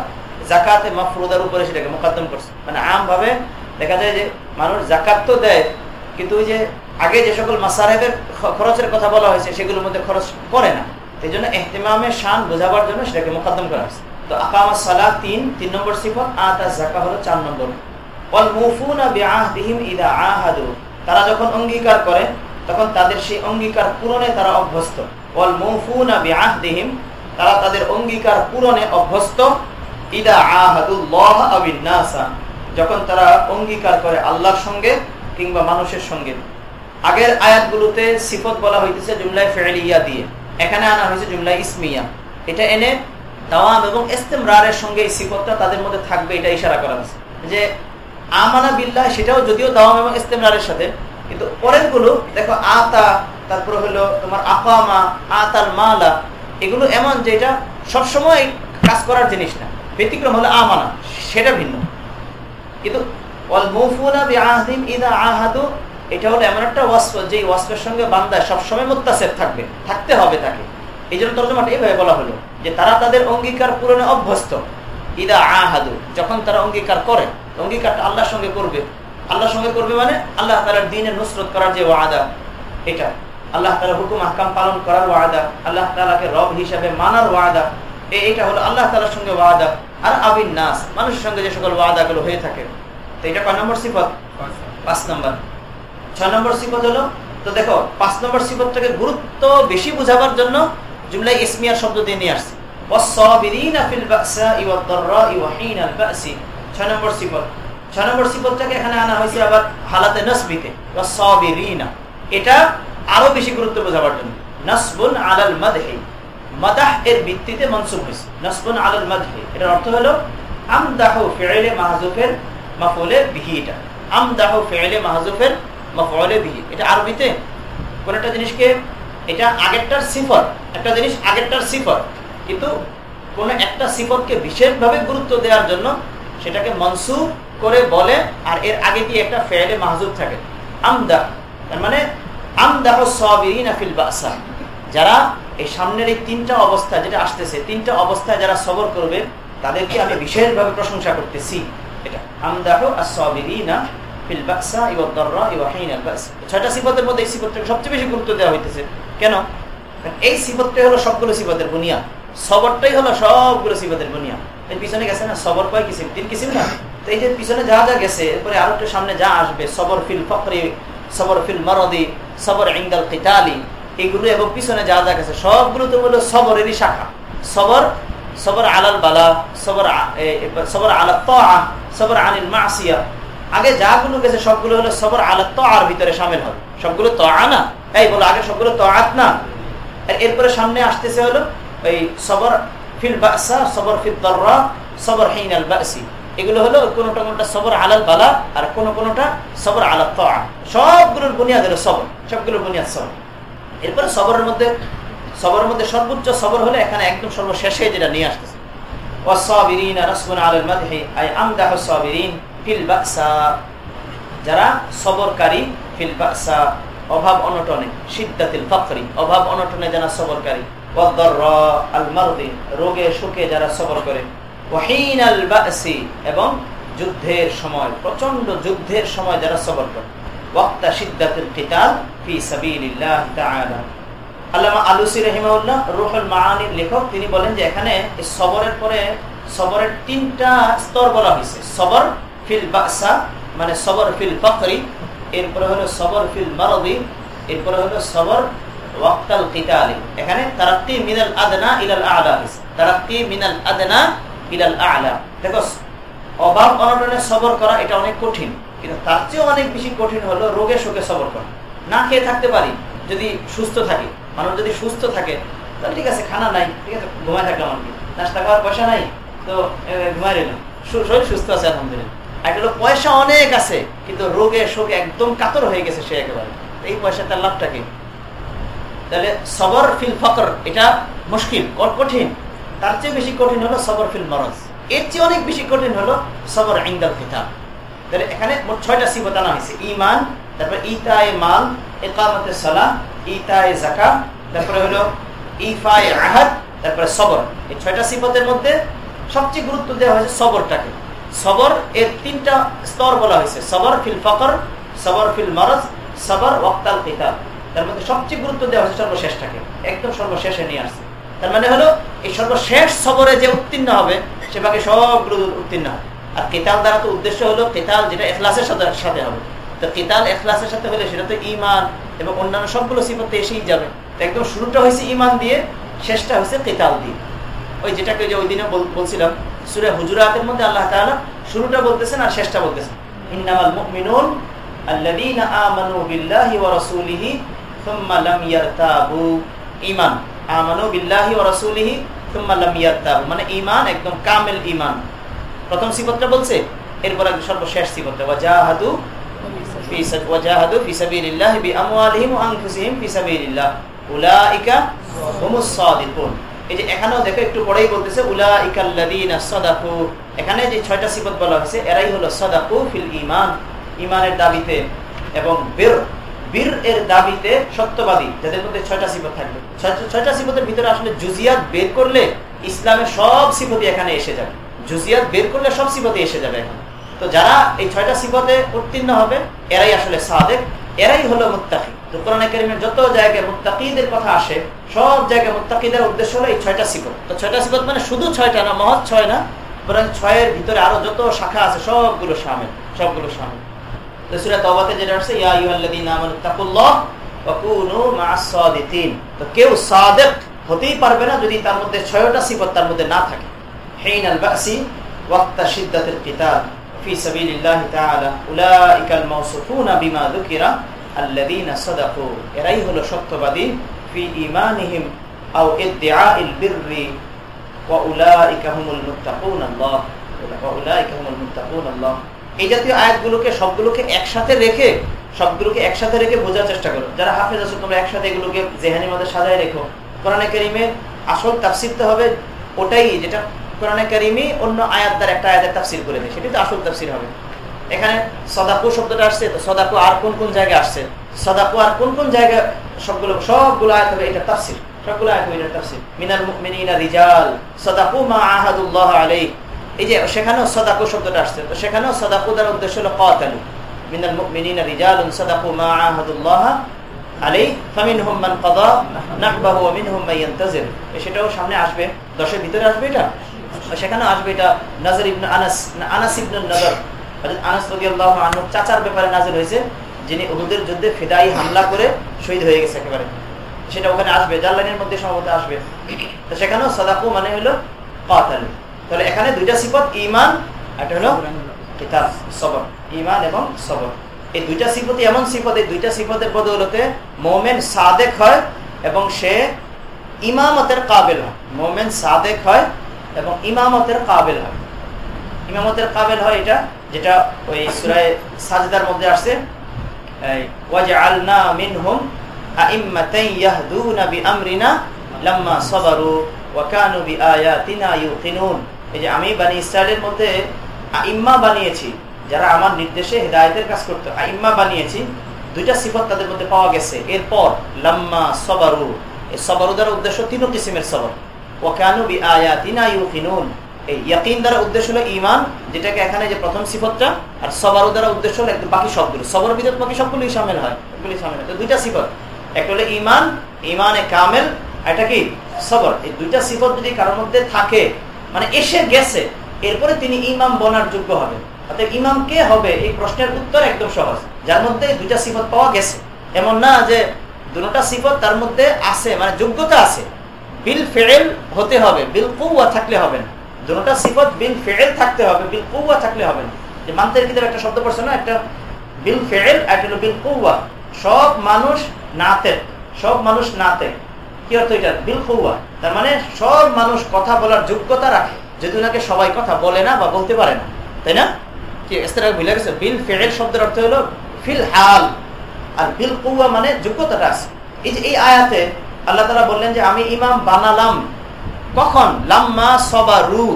জাকাতে মাফরুদার উপরে সেটাকে মোকাদ্দম করছে। মানে আম ভাবে দেখা যায় যে মানুষ জাকাত তো দেয়, কিন্তু ওই যে আগে যে সকল মাসারেবের খরচের কথা বলা হয়েছে, সেগুলোর মধ্যে খরচ করে না। এই জন্য এহতেমামের শান বোঝাবার জন্য সেটাকে মোকাদ্দম করা হয়েছে। তো আকামা সালা তিন তিন নম্বর সিফত, আতা জাকা হলো চার নম্বর। তারা যখন অঙ্গীকার করে, তখন তাদের সেই অঙ্গীকার পূরণে তারা অভ্যস্ত। তারা তাদের অঙ্গীকার পূরণে অভ্যস্ত। যখন তারা অঙ্গীকার করে আল্লাহর সঙ্গে কিংবা মানুষের সঙ্গে। আগের আয়াতগুলোতে সিফত বলা হইতেছে জুমলায় ফেলিয়া দিয়ে। এখানে আনা হয়েছে জুমলায় ইসমিয়া। এটা এনে দাওয়াম এবং ইস্তেমরারের সঙ্গে এই সিফতটা তাদের মধ্যে থাকবে, এটা ইশারা করা হয়েছে। যে আমানা বিল্লাহ, সেটাও যদিও দাওয়াম এবং ইস্তেমরারের সাথে, কিন্তু পরেরগুলো দেখো আতা, তারপর হলো তোমার আকামা, আতাল মালা, এগুলো এমন যে এটা সবসময় কাজ করার জিনিস না। ব্যতিক্রম হলো আমানা, সেটা ভিন্ন। কিন্তু এটা হলো এমন একটা ওয়াসফ যে ওয়াসফের সঙ্গে বান্দা সবসময় মুত্তাসের থাকবে, থাকতে হবে তাকে। এই জন্য তর্জমাটা এইভাবে বলা হলো। যে তারা তাদের অঙ্গীকার পূরণে অভ্যস্ত। ইদা আহাদু, যখন তারা অঙ্গীকার করে, অঙ্গীকারটা আল্লাহর সঙ্গে করবে। আল্লাহর সঙ্গে করবে মানে আল্লাহ তালার দিনের নুসরত করার যে ওয়াদা, এটা। আল্লাহ তালা হুকুম আহকাম পালন করার ওয়াদা, আল্লাহ তালাকে রব হিসাবে মানার ওয়াদা এটা হলো আল্লাহ তালার সঙ্গে ওয়াদা। আর আবিন নাস, মানুষের সঙ্গে যে সকল ওয়াদাগুলো হয়ে থাকে, তো এটা কয় নম্বর সিফত? পাঁচ নম্বর। ছয় নম্বর সিফত হলো, তো দেখো, পাঁচ নম্বর সিফতটাকে গুরুত্ব বেশি বুঝাবার জন্য জুমলাই ইসমিয়ার শব্দ দিয়ে নিয়ে আসছি। ছয় নম্বর ছয় নম্বর এখানে আনা হয়েছে আবার হালাতে নসবিতে। এটা আরও বেশি গুরুত্ব বোঝাবার জন্য। নসবুন আলাল এর ভিত্তিতে মনসুব হয়েছে। নসবুন আলাল এটার অর্থ হলো বিহি এটা। আমদাহ ফি'লে মাহজুফের বিহি। এটা আরবিতে কোন একটা জিনিসকে এটা আগেরটার সিফত, একটা জিনিস আগেরটার সিফত। কিন্তু কোন একটা সিফতকে বিশেষভাবে গুরুত্ব দেওয়ার জন্য সেটাকে মনসুব করে বলে আর এর আগে কি একটা ফেলে মাহজুব থাকে? আমদাহ তার মানে আমদাহ সাবিরিনা ফিল বাসা। যারা এই সামনের এই তিনটা অবস্থা যেটা আসতেছে, তিনটা অবস্থায় যারা সবর করবে, তাদেরকে আমি বিশেষভাবে প্রশংসা করতেছি। এটা আমদাহ আসাবিরিনা ফিল বাসা ইওয়া দাররা ইওয়া হিনাল বাস। ছয়টা সিফতের মধ্যে এই সিফতটাকে সবচেয়ে বেশি গুরুত্ব দেওয়া হইতেছে। কেন? এই সিফতটাই হলো সবগুলো সিফতের বুনিয়া সবরটাই হলো সবগুলো সিফতের বুনিয়া এর পিছনে গেছে না সবর কয় কিসিম? তিন কিসিম না? তো এই যে পিছনে যা যা গেছে, এরপরে আরও একটু সামনে যা আসবে, সবর ফিল ফকরি সবর ফিল মরদি, সবর ইঙ্গাল কিতালি এগুলো এবং পিছনে যা যা গেছে, সবগুলো তো হলো সবরেরই শাখা। সবর সবর আলাল বালা, সবর সবর আলা তা সবর আনিল মাসিয়া। আগে যাগুলো গেছে, সবগুলো হলো সবর আলা ত আর ভিতরে সামিল হবে সবগুলো তো আনা এই বলো, আগে সবগুলো তো আত না এরপরে সামনে আসতেছে হলো ওই সবর ফিল বাসা, সবর ফিল দররা, সবর হিন আল বাসি। এগুলো হলো কোনোটা কোনোটা সবর আলাল বালা আর কোনো কোনোটা সবর আলা তা সবগুলোর বুনিয়াদ হলো সবর, সবগুলোর বুনিয়াদ সবর। এরপরে সবরের মধ্যে সবরের মধ্যে সর্বোচ্চ সবর হলে এখানে একদম সর্বশেষে যেটা নিয়ে আসতেছে। আলাল যারা সবরকারী ফিল বাসা। অভাব অনটনে সিদ্ধাতিল ফকরি, অভাব অনটনে যারা সবরকারী রোগে শোকে যারা সবর করে আল বাসি, এবং যুদ্ধের সময় প্রচণ্ড যুদ্ধের সময় যারা সবর করে। লেখক, তিনি বলেন যে এখানে সবরের পরে সবরের তিনটা স্তর বলা হয়েছে। সবর ফিল বাসা মানে সবর ফিল ফকরি এরপরে হলো সবর ফিল মারদি, এরপরে হলো সবর ওয়াক্তাল কিতালি। এখানে মিনাল আদনা ইলাল আলা। মিনাল আদনা ইলাল আলা। দেখো, অভাব অনটনে সবর করা এটা অনেক কঠিন, কিন্তু তার চেয়েও অনেক বেশি কঠিন হলো রোগে শোকে সবর করা। না খেয়ে থাকতে পারি, যদি সুস্থ থাকি, মানুষ যদি সুস্থ থাকে, তাহলে ঠিক আছে, খানা নাই, ঠিক আছে, ঘুমায় থাকলাম আর নাস্তা খাওয়ার পয়সা নাই, তো ঘুমায় রইলাম। শরীর সুস্থ আছে, আলহামদুলিল্লাহ। একটা পয়সা অনেক আছে, কিন্তু রোগে শোকে একদম কাতর হয়ে গেছে সে একেবারে। এই পয়সা তার লাভটা কি? তাহলে সবর ফিল ফকর, এটা মুশকিল কঠিন। তার চেয়ে বেশি কঠিন হলো সবর ফিল মরজ। এর চেয়ে অনেক বেশি কঠিন হলো সবর ইন্দাল কিতাব। তাহলে এখানে মোট ছয়টা সিবত আনা হয়েছে। ইমান তারপরে ইতায় মাল একামতে সালাহ ইতায় জাকা তারপরে হলো ইফায় আহাদ, তারপরে সবর। এই ছয়টা সিবতের মধ্যে সবচেয়ে গুরুত্ব দেওয়া হয়েছে সবরটাকে। সবর এর তিনটা স্তর বলা হয়েছে। সবর ফিল ফকর, সবর ফিল মরজ, সবর ওয়াক্তাল কিতাব। তার মধ্যে সবচেয়ে গুরুত্ব দেওয়া হয়েছে সর্বশেষটাকে। একদম সর্বশেষে নিয়ে আসছে। তার মানে হলো, এই সর্বশেষ সবরে যে উত্তীর্ণ হবে, সে বাকি সবগুলো উত্তীর্ণ হবে। আর কেতাল দ্বারা তো উদ্দেশ্য হলো, কেতাল যেটা এখলাসের সাথে সাথে হবে। তো কেতাল এখলাসের সাথে হলে সেটা তো ইমান এবং অন্যান্য সবগুলো সিপতে এসেই যাবে। একদম শুরুটা হয়েছে ইমান দিয়ে, শেষটা হয়েছে কেতাল দিয়ে। ওই যেটাকে যে ওই দিনে বলছিলাম সুরে হুজুরাতের মধ্যে আল্লাহ তাআলা শুরুটা বলতেছেন আর শেষটা বলতেছেন। ইন্নামাল মুমিনুন আমানু বিল্লাহি ওয়া রাসূলিহি সুম্মা লাম ইয়ারতাবু। মানে ঈমান একদম কামিল ঈমান। প্রথম বলছে, এরপর ফি ফি সাবিলিল্লাহি ওয়া আনফুসিহিম ফি সাবিলিল্লাহ। উলাইকা হুমুস সাদিকুন। এই যে এখানেও দেখো, একটু পরেই বলতেছে উলা ইকাল্লাদিনা সদাকু। এখানে যে ছয়টা সিফত বলা হয়েছে, এরাই হলো সদাকু ফিল ইমান ইমানের দাবিতে এবং বের। বীর এর দাবিতে সত্যবাদী, যাদের মধ্যে ছয়টা সিফত থাকবে। ছয়টা সিফতের ভিতরে আসলে জুজিয়াত বের করলে ইসলামের সব সিফতি এখানে এসে যাবে। জুজিয়াত বের করলে সব সিফতি এসে যাবে এখানে। তো যারা এই ছয়টা সিফতে উত্তীর্ণ হবে, এরাই আসলে সাদেক, এরাই হলো মুত্তাকি। কোরআন যত জায়গায় কথা আসে, সব জায়গায় উদ্দেশ্য হলো এই ছয়টা তো ছয়টা মানে শুধু ছয়টা না, মহৎ ছয় না, বরং ছয়ের ভিতরে আরও যত শাখা আছে, সবগুলো সামিল সবগুলো সামিল। যেটা আসছে কেউ হতেই পারবে না যদি তার মধ্যে ছয়টা সিফত তার মধ্যে না থাকে। হিনাল মাওসুফুনা বিমা আল্লাযীনা সাদাকু, এরাই হলো সত্যবাদী, ফি ঈমানিহিম আও ইদ্দিআইল বিররি, ওয়া উলাইকা হুমুল মুত্তাকুন আল্লাহ, ওয়া উলাইকা হুমুল মুত্তাকুন আল্লাহ। এই জাতীয় আয়াতগুলোকে, সবগুলোকে একসাথে রেখে, সবগুলোকে একসাথে রেখে বোঝার চেষ্টা করো। যারা হাফেজ আছো, তোমরা একসাথে এগুলোকে জেহানির মধ্যে সাজায় রেখো। কোরআনে করিমের আসল তাফসির তো হবে ওটাই, যেটা কোরআনে করিমই অন্য আয়াত দ্বারা একটা আয়াতের তাফসির করে দেয়, সেটাই তো আসল তাফসির হবে। এখানে সদাকু শব্দটা আসছে, তো সদাকু আর কোন কোন জায়গায় আসছে? সদাকু আর কোন কোন জায়গায় সবগুলো সবগুলো আয়াত হবে, এটা তাফসির। সবগুলো আয়াত হবে, এটা তাফসির। মিনাল মুমিনিনা রিজাল, সদাকু মা আহাদুল্লাহ আলাইহি। এই যে, সেখানেও সদাকু শব্দটা আসছে, তো সেখানেও সদাকু দ্বারা উদ্দেশ্য হলো কাতালু। মিনাল মুমিনিনা রিজালুন সদাকু মা আহাদুল্লাহ আলাই ফামিনহুম মান কাদা নাহবাহু ওয়া মিনহুম মান ইয়ান্তাজির। সেটাও সামনে আসবে, দশের ভিতরে আসবে এটা? সেখানে আসবে এটা, নজর ইবনে আনাস আনাস ইবনে নজর চাচার ব্যাপারে নাযিল হয়েছে, যিনি উহুদের যুদ্ধে ফিদাই হামলা করে শহীদ হয়ে গেছে একেবারে। সেটা ওখানে আসবে জাল্লানের মধ্যে সম্ভবত আসবে। তো সেখানেও মানে হলো তাহলে এখানে দুইটা সিফত ইমান একটা হলো কিতাব, সবর। ইমান এবং সবর। এই দুইটা সিফত এমন সিফত, এই দুইটা সিফতের বদৌলতে মোমেন সাদেক হয় এবং সে ইমামতের কাবেল হয়। মোমেন সাদেক হয় এবং ইমামতের কাবেল হয়। ইমামতের কাবেল হয় এটা যেটা ওই সুরায় সাজদার মধ্যে আসছে বিআয়াতিনা এই যে আমি বানিয়েছি, যারা আমার নির্দেশে হেদায়তের কাজ বানিয়েছি, দুইটা সিফত তাদের মধ্যে পাওয়া গেছে। এরপর, লাম্মা সবারু এই উদ্দেশ্য তিন কিসিমের সবর। ও কেন বি আয়াতিনা ইউকিনুন এই ইয়াকিন দ্বারা উদ্দেশ্য হলো ইমান যেটাকে এখানে যে প্রথম সিফতটা আর সবারু দ্বারা উদ্দেশ্য হলো একদম বাকি সবগুলো। সবর বিদত, বাকি সবগুলোই সামিল হয়। সবগুলোই সামিল হয়। তো দুইটা সিফত। একটা হলো ইমান ইমানে কামেল এটা কি? সবর। এই দুইটা সিফত যদি কারোর মধ্যে থাকে মানে এসে গেছে, এরপরে তিনি ইমাম বনার যোগ্য হবে অর্থাৎ ইমাম কে হবে? এই প্রশ্নের উত্তর একদম সহজ। যার মধ্যে দুইটা সিফত পাওয়া গেছে। এমন না যে দুটা সিফত তার মধ্যে আছে মানে যোগ্যতা আছে। বিল ফেরেল হতে হবে, বিল কৌয়া থাকলে হবে না। দুটা সিফত বিল ফেরেল থাকতে হবে বিল কৌয়া থাকলে হবে না। যে মান্তের কিতাব একটা শব্দ পড়ছে না, একটা বিল ফেরেল একটা বিল কৌয়া সব মানুষ নাতে সব মানুষ নাতে কি অর্থ এটা? বিল কৌয়া তার মানে সব মানুষ কথা বলার যোগ্যতা রাখে, যদি ওনাকে সবাই কথা বলে না বা বলতে পারে না। তাই না? কি এস্তারা ভুলে গেছে? বিল ফেরেল শব্দের অর্থ হলো ফিল হাল। আর বিল কৌয়া মানে যোগ্যতাটা আছে। এই যে এই আয়াতে আল্লাহ তালা বললেন যে, আমি ইমাম বানালাম। কখন? লাম্মা সবারু।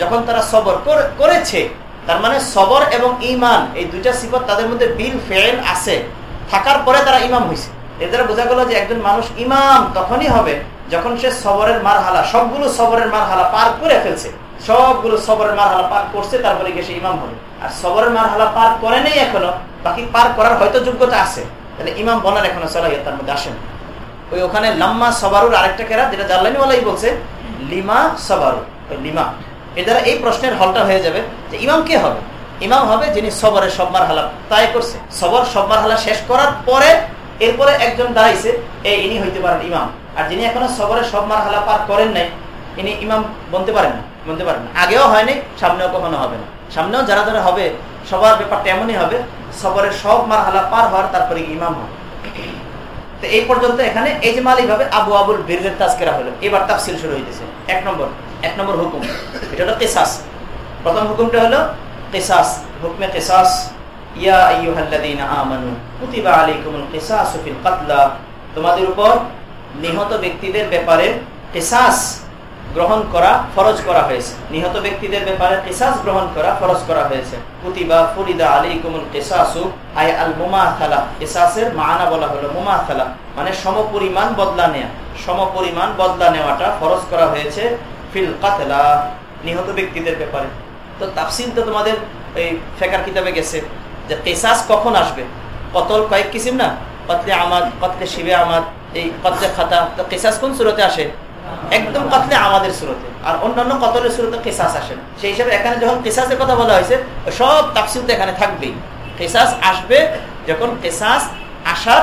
যখন তারা সবর করেছে, তার মানে সবর এবং ইমান এই দুইটা সিফত তাদের মধ্যে বিল, ফেল আছে। থাকার পরে তারা ইমাম হয়েছে এর দ্বারা বোঝা গেল যে একজন মানুষ ইমাম তখনই হবে যখন সে সবরের মার হালা সবগুলো সবরের মার হালা পার করে ফেলছে। সবগুলো সবরের মার হালা পার করছে তারপরে গিয়ে সে ইমাম হবে আর সবরের মার হালা পার করে নেই এখনও, বাকি পার করার হয়তো যোগ্যতা আছে। তাহলে ইমাম বলার এখনও চলাই তার মধ্যে আসেন। ওই ওখানে লাম্মা সবারুর আরেকটা কেরা যেটা জাল্লানিওয়ালাই বলছে লিমা সবারু। লিমা। এ দ্বারা এই প্রশ্নের হলটা হয়ে যাবে যে ইমাম কে হবে? ইমাম হবে যিনি সবরের সবমার হালা তাই করছে। সবর, সবমার হালা শেষ করার পরে এরপরে একজন দাঁড়াইছে, এই ইনি হইতে পারেন ইমাম। আর যিনি এখনও সবরের সবমার হালা পার করেন নাই, ইনি ইমাম বলতে পারেন না বলতে পারেন না। আগেও হয়নি, সামনেও কখনো হবে না। সামনেও যারা যারা হবে, সবার ব্যাপারটা এমনই হবে, সবরের সব মার হালা পার হওয়ার তারপরে ইমাম হবে। এই পর্যন্ত এখানে মালিক ভাবে আবু আবুল বীরের তাজকেরা হলো। এবার তাফসিল শুরু হইতেছে। এক নম্বর এক নম্বর হুকুম। এটা হলো কেসাস। প্রথম হুকুমটা হলো কেসাস। হুকমে কেসাস তোমাদের উপর নিহত ব্যক্তিদের ব্যাপারে গ্রহণ করা ফরজ করা হয়েছে। নিহত ব্যক্তিদের ব্যাপারে কেসাস গ্রহণ করা ফরজ করা হয়েছে। কুতিবা ফরিদা আলী কুমুল কেসাসু আয় আল মুমা থালা কেসাসের মানা বলা হলো মুমা থালা মানে সমপরিমাণ বদলা নেয়া। সমপরিমাণ বদলা নেওয়াটা ফরজ করা হয়েছে ফিল কাতলা, নিহত ব্যক্তিদের ব্যাপারে। তো তাফসিল তো তোমাদের এই ফেকার কিতাবে গেছে যে কেসাস কখন আসবে? কতল কয়েক কিসিম না? কতলে আমাদ, কতলে শিবে আমাদ, এই কতলে খাতা। তো কেসাস কোন সুরতে আসে? একদম কতলে আমাদের সুরতে। আর অন্যান্য কতলের সুরতে কেসাস আসে না। সেই হিসাবে এখানে যখন কেসাসের কথা বলা হয়েছে, সব তাফসিল তো এখানে থাকবেই। কেসাস আসবে যখন কেসাস আসার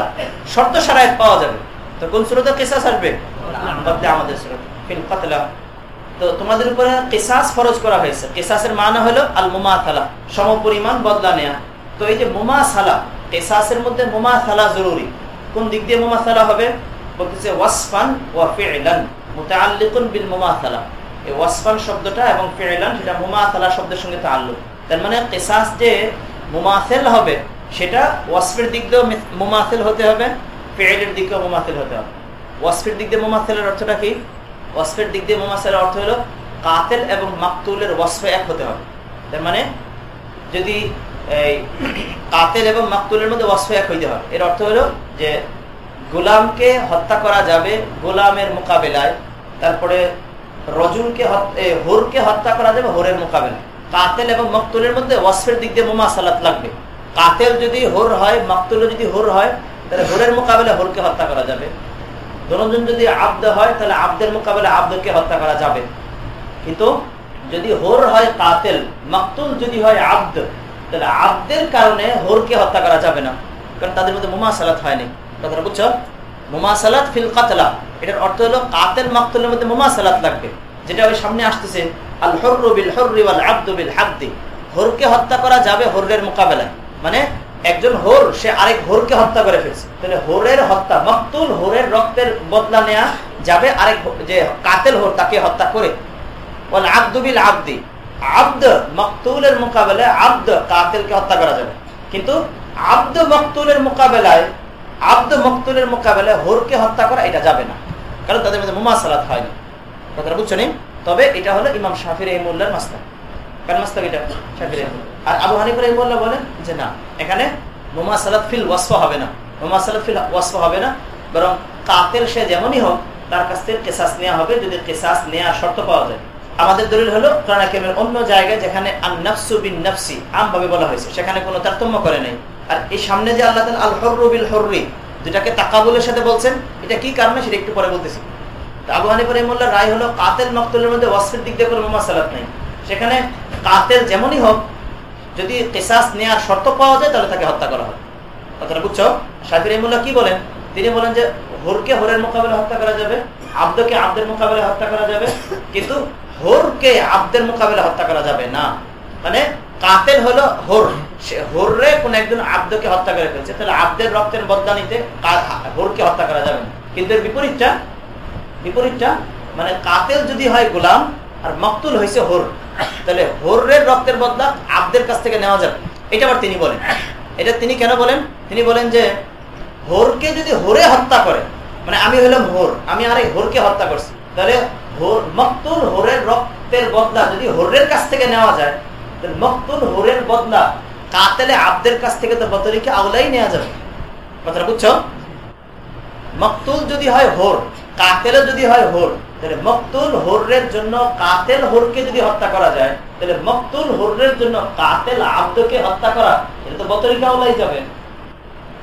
শর্ত সারায় পাওয়া যাবে। তো কোন সুরতে কেসাস আসবে? কতলে আমাদের সুরতে। ফিল কতলা। তো তোমাদের উপরে কেসাস ফরজ করা হয়েছে। কেসাসের মানা হলো আল মোমা থালা সম পরিমাণ বদলা নেয়া। তো এই যে মোমা সালা কেসাসের মধ্যে মোমা সালা জরুরি। কোন দিক দিয়ে মোমা সালা হবে? বলতেছে ওয়াসফান ওয়া ফিলান। মুতাআল্লিকুন বিল মোমা সালা এই ওয়াসফান শব্দটা এবং ফিলান সেটা মোমা সালা শব্দের সঙ্গে তাআল্লুক। তার মানে কেসাস যে মুমাসেল হবে, সেটা ওয়াসফের দিক দিয়েও মুমাসেল হতে হবে, ফিলের দিক দিয়েও মুমাসেল হতে হবে। ওয়াসফের দিক দিয়ে মুমাসেলের অর্থটা কি? ওয়াসফের দিক দিয়ে মুমাসেলের অর্থ হলো কাতেল এবং মাকতুলের ওয়াসফ এক হতে হবে। তার মানে যদি এই কাতেল এবং মাকতুলের মধ্যে ওয়াসফ এক হইতে হবে এর অর্থ হলো যে গোলামকে হত্যা করা যাবে গোলামের মোকাবেলায়। তারপরে রজুলকে হোরকে হত্যা করা যাবে হোরের মোকাবেলা কাতেল এবং মকতুলের মধ্যে ওয়াসফের দিক দিয়ে মোমা সালাত লাগবে। কাতেল যদি হোর হয় মকতুল যদি হোর হয়, তাহলে হোরের মোকাবেলা হোরকে হত্যা করা যাবে। দুজন যদি আব্দ হয়, তাহলে আব্দের মোকাবেলা আব্দকে হত্যা করা যাবে। কিন্তু যদি হোর হয় কাতেল, মকতুল যদি হয় আব্দ, তাহলে আব্দের কারণে হোরকে হত্যা করা যাবে না। কারণ তাদের মধ্যে মোমা সালাত হয়নি। কথাটা বুঝছ? মোমা সালাত ফিল কাতলা। এটার অর্থ হলো কাতেল মকতুলের মধ্যে মোমা সালাত লাগবে, যেটা ওই সামনে আসতেছে আল হর্রু বিল হর্রি ওয়াল আব্দু বিল হাব্দি হোরকে হত্যা করা যাবে হোরের মোকাবেলায়। মানে একজন হোর, সে আরেক হোরকে হত্যা করে ফেলছে। তাহলে হোরের হত্যা, মকতুল হোরের রক্তের বদলা নেয়া যাবে আরেক যে কাতেল হোর, তাকে হত্যা করে। বল আব্দুবিল আব্দি আব্দ মকতুলের মোকাবেলায়, আব্দ কাতেলকে হত্যা করা যাবে। কিন্তু আব্দ মকতুলের মোকাবেলায়, আব্দ মকতুলের মোকাবেলায় হোরকে হত্যা করা এটা যাবে না। কারণ তাদের মধ্যে মুমা সালাত হয়নি। কথাটা বুঝছ তবে এটা হলো ইমাম শাফির এই মোল্লার মাস্তাক কার মাস্তাক এটা? শাফির আর আবু হানিফুর এই মোল্লা বলেন যে না, এখানে মোমা সালাত ফিল ওয়াসফ হবে না। মোমা সালাত ফিল ওয়াসফ হবে না, বরং কাতেল সে যেমনই হোক, তার কাছ থেকে কেসাস নেওয়া হবে যদি কেসাস নেওয়ার শর্ত পাওয়া যায়। আমাদের দলিল হলো কোরআনাকেমের অন্য জায়গায় যেখানে আনফসু বিন নফসি আম ভাবে বলা হয়েছে, সেখানে কোনো তারতম্য করে নাই। আর এই সামনে যে আল্লাহ আল হর্রুবিল হর্রি যেটাকে তাকাবুলের সাথে বলছেন, এটা কি কারণে? সেটা একটু পরে বলতেছি। আবু হানিফ রায় হলো, কাতেল মকতুলের মধ্যে দিক দিয়ে কোনো সেখানে যেমনই হোক, যদি কেসাস নেওয়ার শর্ত পাওয়া যায়, তাহলে তাকে হত্যা করা হয়। কথাটা বুঝছ? কি বলেন? তিনি বলেন যে, হোরকে হোরের মোকাবেলা হত্যা করা যাবে, আব্দকে আব্দের মোকাবেলা হত্যা করা যাবে, কিন্তু হোরকে আব্দের মোকাবেলা হত্যা করা যাবে না। মানে কাতেল হলো হোর। সে হোররে কোন একজন আব্দকে হত্যা করে ফেলছে। তাহলে আব্দের রক্তের বদলা নিতে হোরকে হত্যা করা যাবে না। কিন্তু এর বিপরীতটা বিপরীতটা মানে কাতেল যদি হয় গোলাম আর মকতুল হয়েছে হোর, তাহলে হোরের রক্তের বদলা আব্দের কাছ থেকে নেওয়া যাবে। এটা আবার তিনি বলেন। এটা তিনি কেন বলেন? তিনি বলেন যে হোরকে যদি হোরে হত্যা করে মানে আমি হলাম হোর, আমি আর এই হোরকে হত্যা করছি, তাহলে হোর, মকতুল হোরের রক্তের বদলা যদি হোরের কাছ থেকে নেওয়া যায় মকতুল হোরের বদলা। কাতেলে আব্দের কাছ থেকে তো বতরিকে আওলাই নেওয়া যাবে। কথাটা বুঝছ? মকতুল যদি হয় হোর কাতেলে যদি হয় হোর, তাহলে মকতুল হোরের জন্য কাতেল হোরকে যদি হত্যা করা যায়, তাহলে মকতুল হোরের জন্য কাতেল আব্দকে হত্যা করা এটা তো বতরিকা আওলাই যাবে।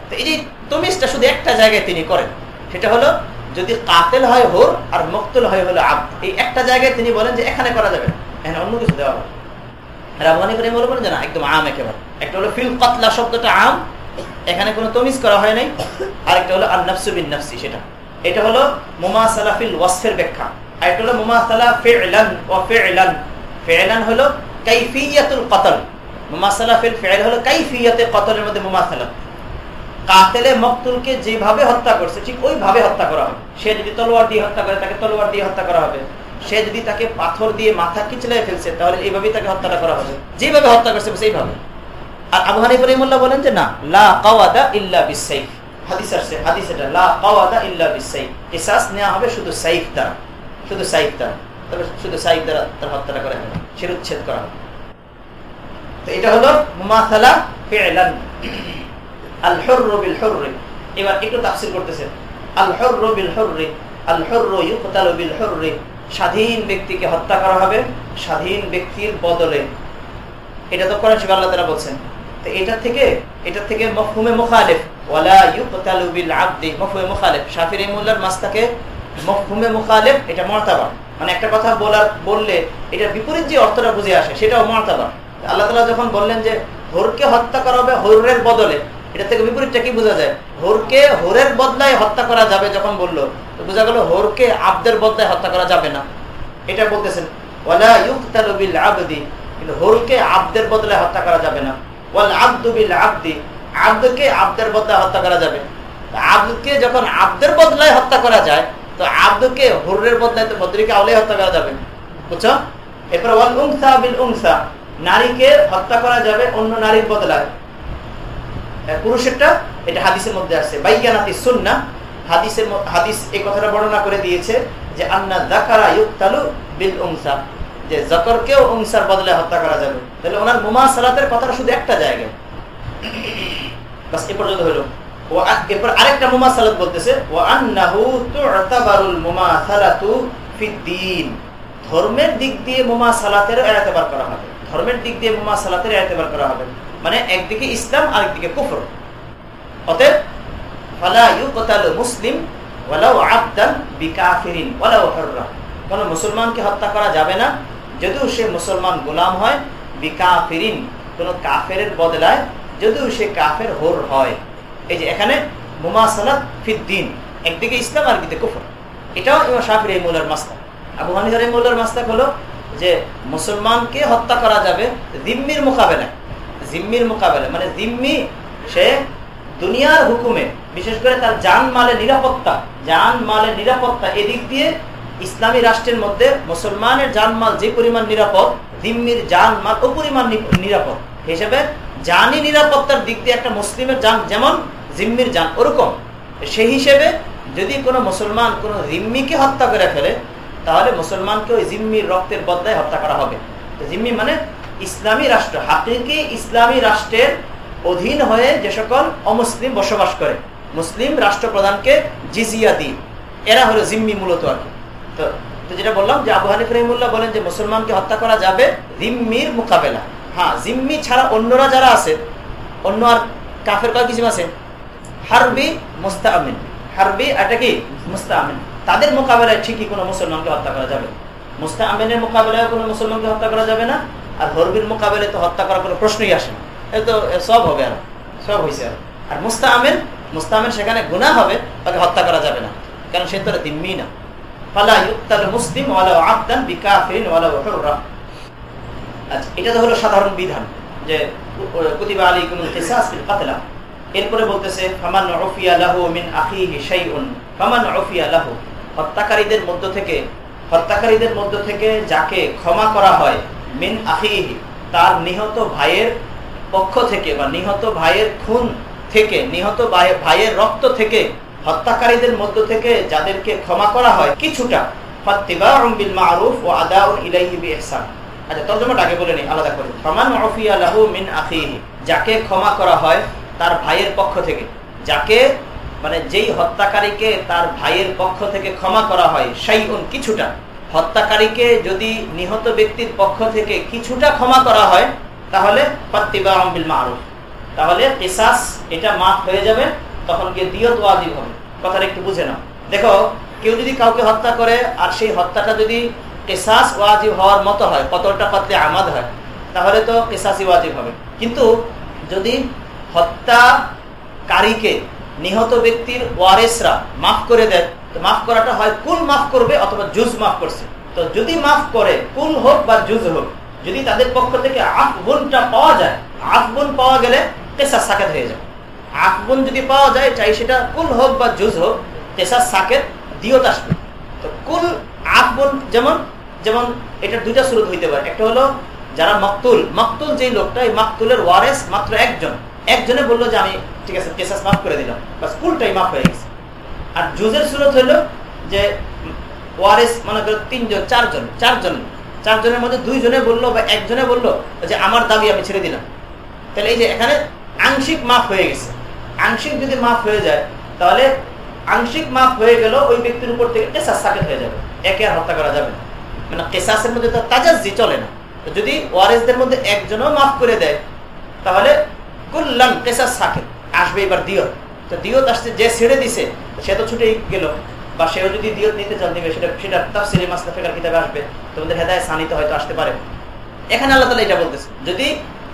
তো এই যে তমিজটা শুধু একটা জায়গায় তিনি করেন, সেটা হলো যদি কাতেল হয় হোর আর মকতুল হয় হলো আব্দ, এই একটা জায়গায় তিনি বলেন যে এখানে করা যাবে এখানে অন্য কিছু দেওয়া হবে রাবহানি না, একদম আম একেবারে। একটা হলো ফিল কতলা শব্দটা আম, এখানে কোনো তমিজ করা হয় নাই। হলো সেটা। এটা হলো ব্যাখ্যা। আর এটা হলো ফেলান ও ফেলান। ফেলান হলো কাইফিয়াতুল কতল। কতলের মধ্যে কাতেলে যেভাবে হত্যা করছে, ঠিক ওইভাবে হত্যা করা হবে। সে যদি তলোয়ার দিয়ে হত্যা করে, তাকে তলোয়ার দিয়ে হত্যা করা হবে। সে যদি তাকে পাথর দিয়ে মাথা কিচলাই ফেলছে, তাহলে এইভাবেই তাকে হত্যাটা করা হবে। যেভাবে হত্যা করছে, সেইভাবে। আর আবু হানিফ বলেন যে, না ইল্লা হাদিস আসছে, হাদিস এটা, লা ইল্লা নেওয়া হবে শুধু সাইফ দ্বারা, শুধু সাইফ দ্বারা। তবে শুধু সাইদ দ্বারা তার হত্যাটা করা হবে শিরুচ্ছেদ করা হবে। তো এটা হলো মুমাসালা ফি'লান। আল হুররু বিল হুররি এবার একটু তাফসীর করতেছেন আল হুররু বিল হুররি আল হুররি স্বাধীন ব্যক্তিকে হত্যা করা হবে, স্বাধীন ব্যক্তির বদলে। এটা তো কোরআন শিবাহ তারা বলছেন। তো এটা থেকে এটা থেকে মফহুমে মুখালিফ এটা মানে একটা কথা বললে এটা বিপরীত যে অর্থটা বুঝে আসে, সেটাও আল্লাহ যখন বললেন যে, হোরকে হত্যা করা হবে, হোরের বদলে এটা থেকে বিপরীতটা কি বোঝা যায়? হোরকে হোরের বদলায় হত্যা করা যাবে যখন বলল বোঝা গেল হোরকে আব্দের বদলায় হত্যা করা যাবে না। এটা বলতেছেন হোরকে আব্দের বদলায় হত্যা করা যাবে না। ওয়াল আব্দকে আব্দের বদলায় হত্যা করা যাবে। আব্দকে যখন আব্দের বদলায় হত্যা করা যায়, তো আব্দকে হুরের বদলায় তো বদরিকে আউলে হত্যা করা যাবে। বুঝছ? এরপর, ওয়াল উংসা বিল উংসা নারীকে হত্যা করা যাবে অন্য নারীর বদলায়। পুরুষেরটা, এটা হাদিসের মধ্যে আছে। বাইকানাতি সুন্না হাদিসের হাদিস এই কথাটা বর্ণনা করে দিয়েছে যে, আন্না দাকারা ইউক্তালু বিল উংসা যে জকরকেও উংসার বদলে হত্যা করা যাবে। তাহলে ওনার মুমা সালাতের কথাটা শুধু একটা জায়গায়। বাস এ পর্যন্ত হলো। ও এরপর আরেকটা মুমা সালাত বলতেছে ও আন্নাহু তু'তাবারুল মুমাসালাতু ফিদ্দিন ধর্মের দিক দিয়ে মুমা সালাতের এতেবার করা হবে। ধর্মের দিক দিয়ে মুমা সালাতের এতেবার করা হবে। মানে একদিকে ইসলাম, আরেকদিকে কুফর। অতএব মুসলিম আবদান বিকাফিরিন কোন মুসলমানকে হত্যা করা যাবে না। যদিও সে মুসলমান গোলাম হয়, বিকাফিরিন, কোন কাফের বদলায় যদিও সে কাফের হোর হয়। এই যে এখানে মুমাসালাত ফিদ্দিন একদিকে ইসলাম আর একদিকে কুফর। এটাও ইমাম শাফির এই মৌলার মাস্তাক আবু হানিফার এই মৌলার মাস্তাক হলো যে, মুসলমানকে হত্যা করা যাবে জিম্মির মোকাবেলায়। জিম্মির মোকাবেলায় মানে জিম্মি, সে দুনিয়ার হুকুমে, বিশেষ করে তার জান মালের নিরাপত্তা জান মালের নিরাপত্তা এদিক দিয়ে ইসলামী রাষ্ট্রের মধ্যে মুসলমানের জানমাল যে পরিমাণ নিরাপদ, জিম্মির জানমাল ও পরিমাণ নিরাপদ। হিসেবে জানি নিরাপত্তার দিক দিয়ে একটা মুসলিমের জান যেমন জিম্মির জান ওরকম। সেই হিসেবে যদি কোনো মুসলমান কোনো জিম্মিকে হত্যা করে ফেলে, তাহলে মুসলমানকে ওই জিম্মির রক্তের বদলায় হত্যা করা হবে। জিম্মি মানে ইসলামী রাষ্ট্র হাকিকি ইসলামী রাষ্ট্রের অধীন হয়ে যে সকল অমুসলিম বসবাস করে, মুসলিম রাষ্ট্রপ্রধানকে জিজিয়া দিই এরা হলো জিম্মি মূলত আর কি। তো যেটা বললাম যে আবু হানিফ রহিমুল্লাহ বলেন যে মুসলমানকে হত্যা করা যাবে জিম্মির মোকাবেলা। হ্যাঁ জিম্মি ছাড়া অন্যরা যারা আছে, অন্য আর কাফের কয় কিছু আছে? হারবি মুস্তামিন। হারবি এটা কি? মুস্তামিন। তাদের মোকাবেলায় ঠিকই কোনো মুসলমানকে হত্যা করা যাবে। মুস্তামিনের মোকাবেলায় কোনো মুসলমানকে হত্যা করা যাবে না। আর হরবির মোকাবেলায় তো হত্যা করার কোনো প্রশ্নই আসে না। তো সব হবে আর, সব হয়েছে আর। আর মুস্তামিন মুস্তামিন সেখানে গুণা হবে, তাকে হত্যা করা যাবে না। কারণ সে তো দিম্মি না। মুসলিম আচ্ছা এটা তো হলো সাধারণ বিধান যে, কুতিবা এরপরে বলতেছে, ফামান মিন হত্যাকারীদের মধ্য থেকে, হত্যাকারীদের মধ্য থেকে যাকে ক্ষমা করা হয় মিন আখিহি, তার নিহত ভাইয়ের পক্ষ থেকে বা নিহত ভাইয়ের খুন থেকে, নিহত ভাইয়ের রক্ত থেকে, হত্যাকারীদের মধ্য থেকে যাদেরকে ক্ষমা করা হয়, কিছুটা। বিইহসান। আচ্ছা আলাদা করে। লাহু মিন যাকে ক্ষমা করা হয় তার ভাইয়ের পক্ষ থেকে। যাকে মানে যেই হত্যাকারীকে তার ভাইয়ের পক্ষ থেকে ক্ষমা করা হয়, শাইউন, কিছুটা। হত্যাকারীকে যদি নিহত ব্যক্তির পক্ষ থেকে কিছুটা ক্ষমা করা হয়, তাহলে তাহলে কিসাস এটা মাফ হয়ে যাবে, তখন গিয়ে দিয়ত ওয়াজিব হবে। কথাটা একটু বুঝে নাও। দেখো, কেউ যদি কাউকে হত্যা করে, আর সেই হত্যাটা যদি কেসাস ওয়াজিব হওয়ার মতো হয়, কতটা পাতলে আমাদ হয়, তাহলে তো কেসাসই ওয়াজিব হবে। কিন্তু যদি হত্যাকারীকে নিহত ব্যক্তির ওয়ারেসরা মাফ করে দেয় মাফ করাটা হয়, কুল মাফ করবে অথবা জুজ মাফ করছে। তো যদি মাফ করে, কুল হোক বা জুজ হোক, যদি তাদের পক্ষ থেকে আফগুনটা পাওয়া যায়, আফগুন পাওয়া গেলে কেসাস সাকেত হয়ে যায়। আফগুন যদি পাওয়া যায়, চাই সেটা কুল হোক বা জুজ হোক, কেসাস সাকেত দিয়ত আসবে। তো কুল, আফগুন যেমন যেমন এটার দুইটা স্রোত হইতে পারে। একটা হলো যারা মকতুল মকতুল যেই লোকটা, এই মকতুলের ওয়ারেস মাত্র একজন। একজনে বলল যে, আমি ঠিক আছে, কেসাস মাফ করে দিলাম। বা স্কুলটাই মাফ হয়ে গেছে। আর জুজের সুরত হলো যে ওয়ারেস মনে করো তিনজন, চারজন চারজন, চারজনের মধ্যে দুইজনে বলল বা একজনে বলল যে আমার দাবি আমি ছেড়ে দিলাম। তাহলে এই যে এখানে আংশিক মাফ হয়ে গেছে। আংশিক যদি মাফ হয়ে যায়, তাহলে আংশিক মাফ হয়ে গেল ওই ব্যক্তির উপর থেকে কেসাস সাকেত হয়ে যাবে। একে আর হত্যা করা যাবে মানে কেসাসের মধ্যে তো তাজাজি চলে না। যদি ওয়ারেসদের মধ্যে একজনও মাফ করে দেয়, তাহলে কুল্লাম কেসাস সাকেত, আসবে এবার দিয়ত। তো দিয়ত আসছে যে ছেড়ে দিছে সে তো ছুটে গেল। বা সেও যদি দিয়ত নিতে চান দিবে, সেটা সেটা তাফসিরি মাসলা ফেকার কিতাবে আসবে। তোমাদের হেদায় সানিতে হয়তো আসতে পারে। এখানে আল্লাহ তালা এটা বলতেছে, যদি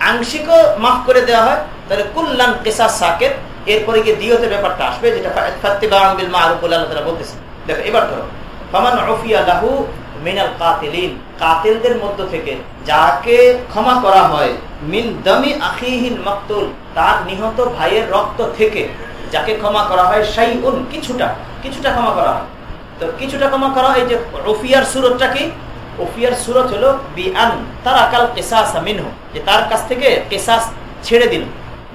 আংশিকও মাফ করে দেওয়া হয়, তাহলে কুল্লান কেসাস সাকেত, এরপরে গিয়ে দিয়তের ব্যাপারটা আসবে, যেটা আল্লাহ তালা বলতেছে। দেখো, এবার ধরো, ফমান রফিয়া লাহু মিনাল কাতিলিন, কাতিলদের মধ্য থেকে যাকে ক্ষমা করা হয়, মিন দমি আখিহিল মকতুল, তার নিহত ভাইয়ের রক্ত থেকে যাকে ক্ষমা করা হয় সাই উন কিছুটা কিছুটা ক্ষমা করা হয়। তো কিছুটা ক্ষমা করা হয় যে রফিয়ার সুরতটা কি? ওফিয়ার সুরত হলো বিআন তারাকাল কেসাস মিনহু, যে তার কাছ থেকে কেসাস ছেড়ে দিল।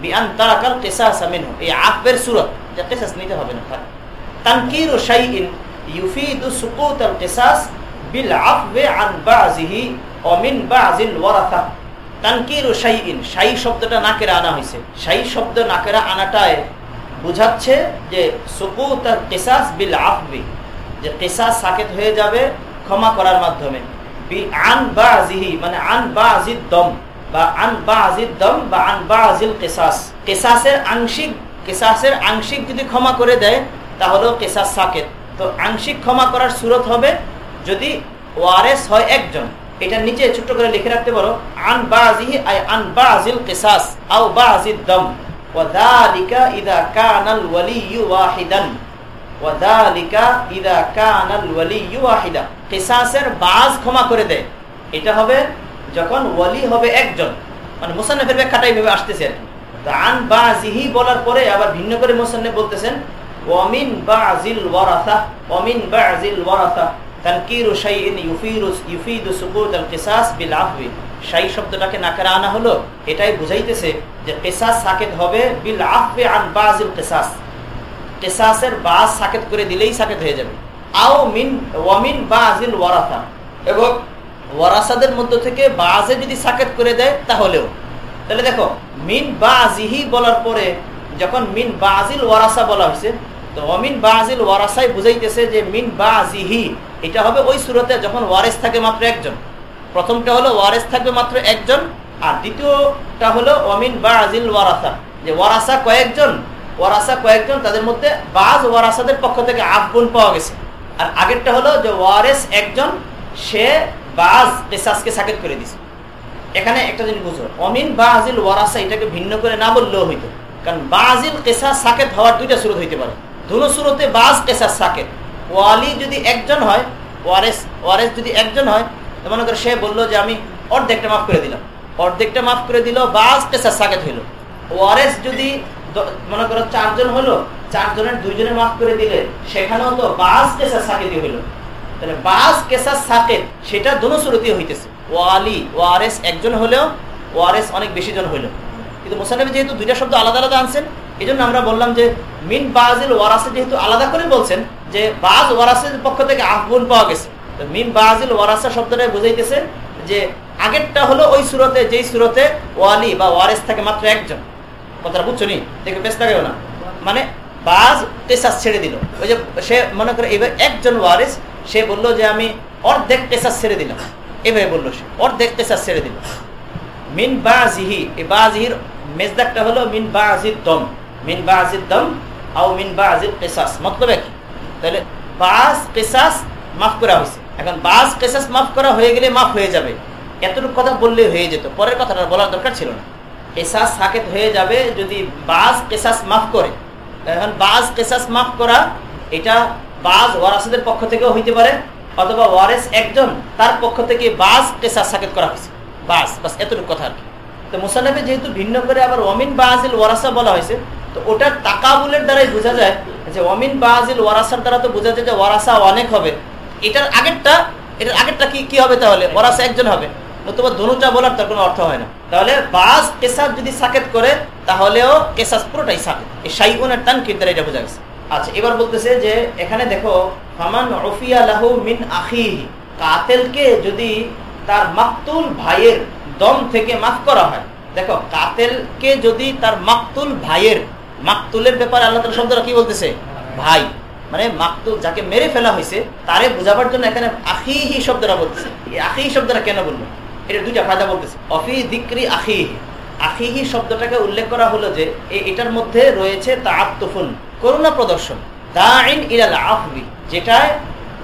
বিআন তারাকাল কেসাস মিনহু, এই আফের সুরত, যে কেসাস নিতে হবে না তার। তানকির শাইইন ইউফিদু সুকুত আল কেসাস বিল আফওয়ে আন বাযিহি ও মিন বাযিল ওয়ারাসা। তানকির শাইইন, শাই শব্দটা নাকেরা আনা হয়েছে শাই শব্দ নাকেরা আনাটায় বুঝাচ্ছে যে সুকুত কেসাস বিল আফবি, যে কেসাস সাকেত হয়ে যাবে ক্ষমা করার মাধ্যমে। বি আন বা আজিহি মানে আন বা আজির দম, বা আন বা আজির দম, বা আন বা আজিল কেসাস। কেসাসের আংশিক কেসাসের আংশিক যদি ক্ষমা করে দেয়, তাহলেও কেসাস সাকেত। তো আংশিক ক্ষমা করার সুরত হবে যদি ওয়ারেস হয় একজন। এটা নিচে ছোট্ট করে লিখে রাখতে পারো। আন বা আজিহি আই আন বাজিল কেসাস, আও বাজিদ দম। وذلك إذا كان الولي واحدا বাজ ক্ষমা করে দেয় এটা হবে যখন ওয়ালি হবে একজন মানে মুসান্নফের ব্যাখ্যাটাই ভেবে আসতেছে আন বাজিহি বলার পরে আবার ভিন্ন করে মুসান্নফ বলতেছেন ওয়ামিন বাজিল ওয়ারাসা ওয়ামিন বাজিল ওয়ারাসা তানকিরু শাইইন ইউফিরু ইউফিদু সুকুত আল কিসাস বিল আফওয়ি শাই শব্দটাকে নাকারে আনা হলো, এটাই বুঝাইতেছে যে কিসাস সাকেত হবে বিল আফওয়ি আন বাজিল কিসাস। কেসাসের বাস সাকেত করে দিলেই সাকেত হয়ে যাবে। আও মিন, ওয়ামিন বাজিল ওয়ারাসা। এবং ওয়ারাসাদের মধ্য থেকে বাজে যদি সাকেত করে দেয়, তাহলেও। তাহলে দেখো, মিন বাজিহি বলার পরে যখন মিন বাজিল ওয়ারাসা বলা হয়েছে, তো অমিন বাজিল ওয়ারাসাই বুঝাইতেছে যে মিন বাজিহি, এটা হবে ওই সুরতে যখন ওয়ারেস থাকে মাত্র একজন। প্রথমটা হলো ওয়ারেস থাকবে মাত্র একজন, আর দ্বিতীয়টা হলো অমিন বা আজিল ওয়ারাসা। যে ওয়ারাসা কয়েকজন ওয়ারাসা কয়েকজন, তাদের মধ্যে বাজ ওয়ারাসাদের পক্ষ থেকে আফগুন পাওয়া গেছে। আর আগেরটা হলো যে ওয়ারেস একজন, সে বাজ কেসাসকে সাকেত করে দিছে। এখানে একটা জিনিস বুঝো অমিন বা আজিল ওয়ারাসা এটাকে ভিন্ন করে না বললেও হইতো। কারণ বাজিল কেসাস সাকেত হওয়ার দুইটা সুরত হইতে পারে। দুনো সুরতে বাজ কেসাস সাকেত। ওয়ালি যদি একজন হয়, ওয়ারেস ওয়ারেস যদি একজন হয় মনে করে সে বলল যে আমি অর্ধেকটা মাফ করে দিলাম। অর্ধেকটা মাফ করে দিল বাজ কেসাস সাকেত হইল। ওয়ারেস যদি মনে করো চারজন হলো, চারজনের দুইজনে মাফ করে দিলে সেখানেও তো বাস কেসা সাকেতি হইল। তাহলে বাস কেসা সাকেত, সেটা দুনো শুরুতে হইতেছে। ওয়ালি, ওয়ারেস একজন হলেও ওয়ারেস অনেক বেশি জন হইল। কিন্তু মোসানবী যেহেতু দুইটা শব্দ আলাদা আলাদা আনছেন এই আমরা বললাম যে মিন বাজিল ওয়ারাসে যেহেতু আলাদা করে বলছেন, যে বাজ ওয়ারাসের পক্ষ থেকে আহ্বান পাওয়া গেছে। মিন বাজিল ওয়ারাসা শব্দটা বুঝাইতেছেন যে আগেরটা হলো ওই সুরতে, যেই সুরতে ওয়ালি বা ওয়ারেস থাকে মাত্র একজন। কথাটা বুঝছ নি? দেখে বেশ লাগেও না? মানে বাজ টেসাস ছেড়ে দিল। ওই যে সে মনে করে এবার একজন ওয়ারিস, সে বলল যে আমি অর্ধেক টেসাস ছেড়ে দিলাম। এভাবে বলল সে, অর্ধেক টেসাস ছেড়ে দিল। মিন বাজিহি, এই বাজিহির মেজদাকটা হলো মিন বাজির দম। মিন বাজির দম আও মিন বাজির কেসাস মতলব কি তাহলে বাস কেসাস মাফ করা হয়েছে। এখন বাস কেসাস মাফ করা হয়ে গেলে মাফ হয়ে যাবে। এতটুকু কথা বললে হয়ে যেত, পরের কথাটা বলার দরকার ছিল না। কেসাস সাকেত হয়ে যাবে যদি বাস কেসাস মাফ করে। এখন বাস কেসাস মাফ করা, এটা বাস ওয়ারাসদের পক্ষ থেকেও হইতে পারে, অথবা ওয়ারেস একজন তার পক্ষ থেকে বাস কেসাস সাকেত করা হয়েছে। বাস বাস, এতটুকু কথা আর কি। তো মুসানবে যেহেতু ভিন্ন করে আবার অমিন বাজিল ওয়ারাসা বলা হয়েছে, তো ওটার তাকাবুলের দ্বারাই বোঝা যায় যে অমিন বাজিল ওয়ারাসার দ্বারা তো বোঝা যায় যে ওয়ারাসা অনেক হবে। এটার আগেরটা এটার আগেরটা কি কি হবে তাহলে? ওয়ারাসা একজন হবে। নতুবা দনুটা বলার তার কোনো অর্থ হয় না। তাহলে বাস কেসাস যদি সাকেত করে, তাহলেও কেসাস পুরোটাই সাকেত। এই সাইগুনের টান কিরদার এটা বোঝা গেছে। আচ্ছা এবার বলতেছে যে, এখানে দেখো, ফামান রফিয়া লাহু মিন আখিহি। কাতেলকে যদি তার মাকতুল ভাইয়ের দম থেকে মাফ করা হয়, দেখো, কাতেলকে যদি তার মাকতুল ভাইয়ের, মাকতুলের ব্যাপারে আল্লাহ শব্দটা কি বলতেছে? ভাই। মানে মাকতুল যাকে মেরে ফেলা হয়েছে, তারে বোঝাবার জন্য এখানে আখিহি শব্দটা বলতেছে। এই আখিহি শব্দটা কেন বলল? এটা দুইটা ফায়দা বলতেছে। অফি দিক্রি আখিহি। আখিহি শব্দটাকে উল্লেখ করা হলো যে এটার মধ্যে রয়েছে তাআত্তুফুন, করুণা প্রদর্শন দাইন ইলাল আফবি, যেটায়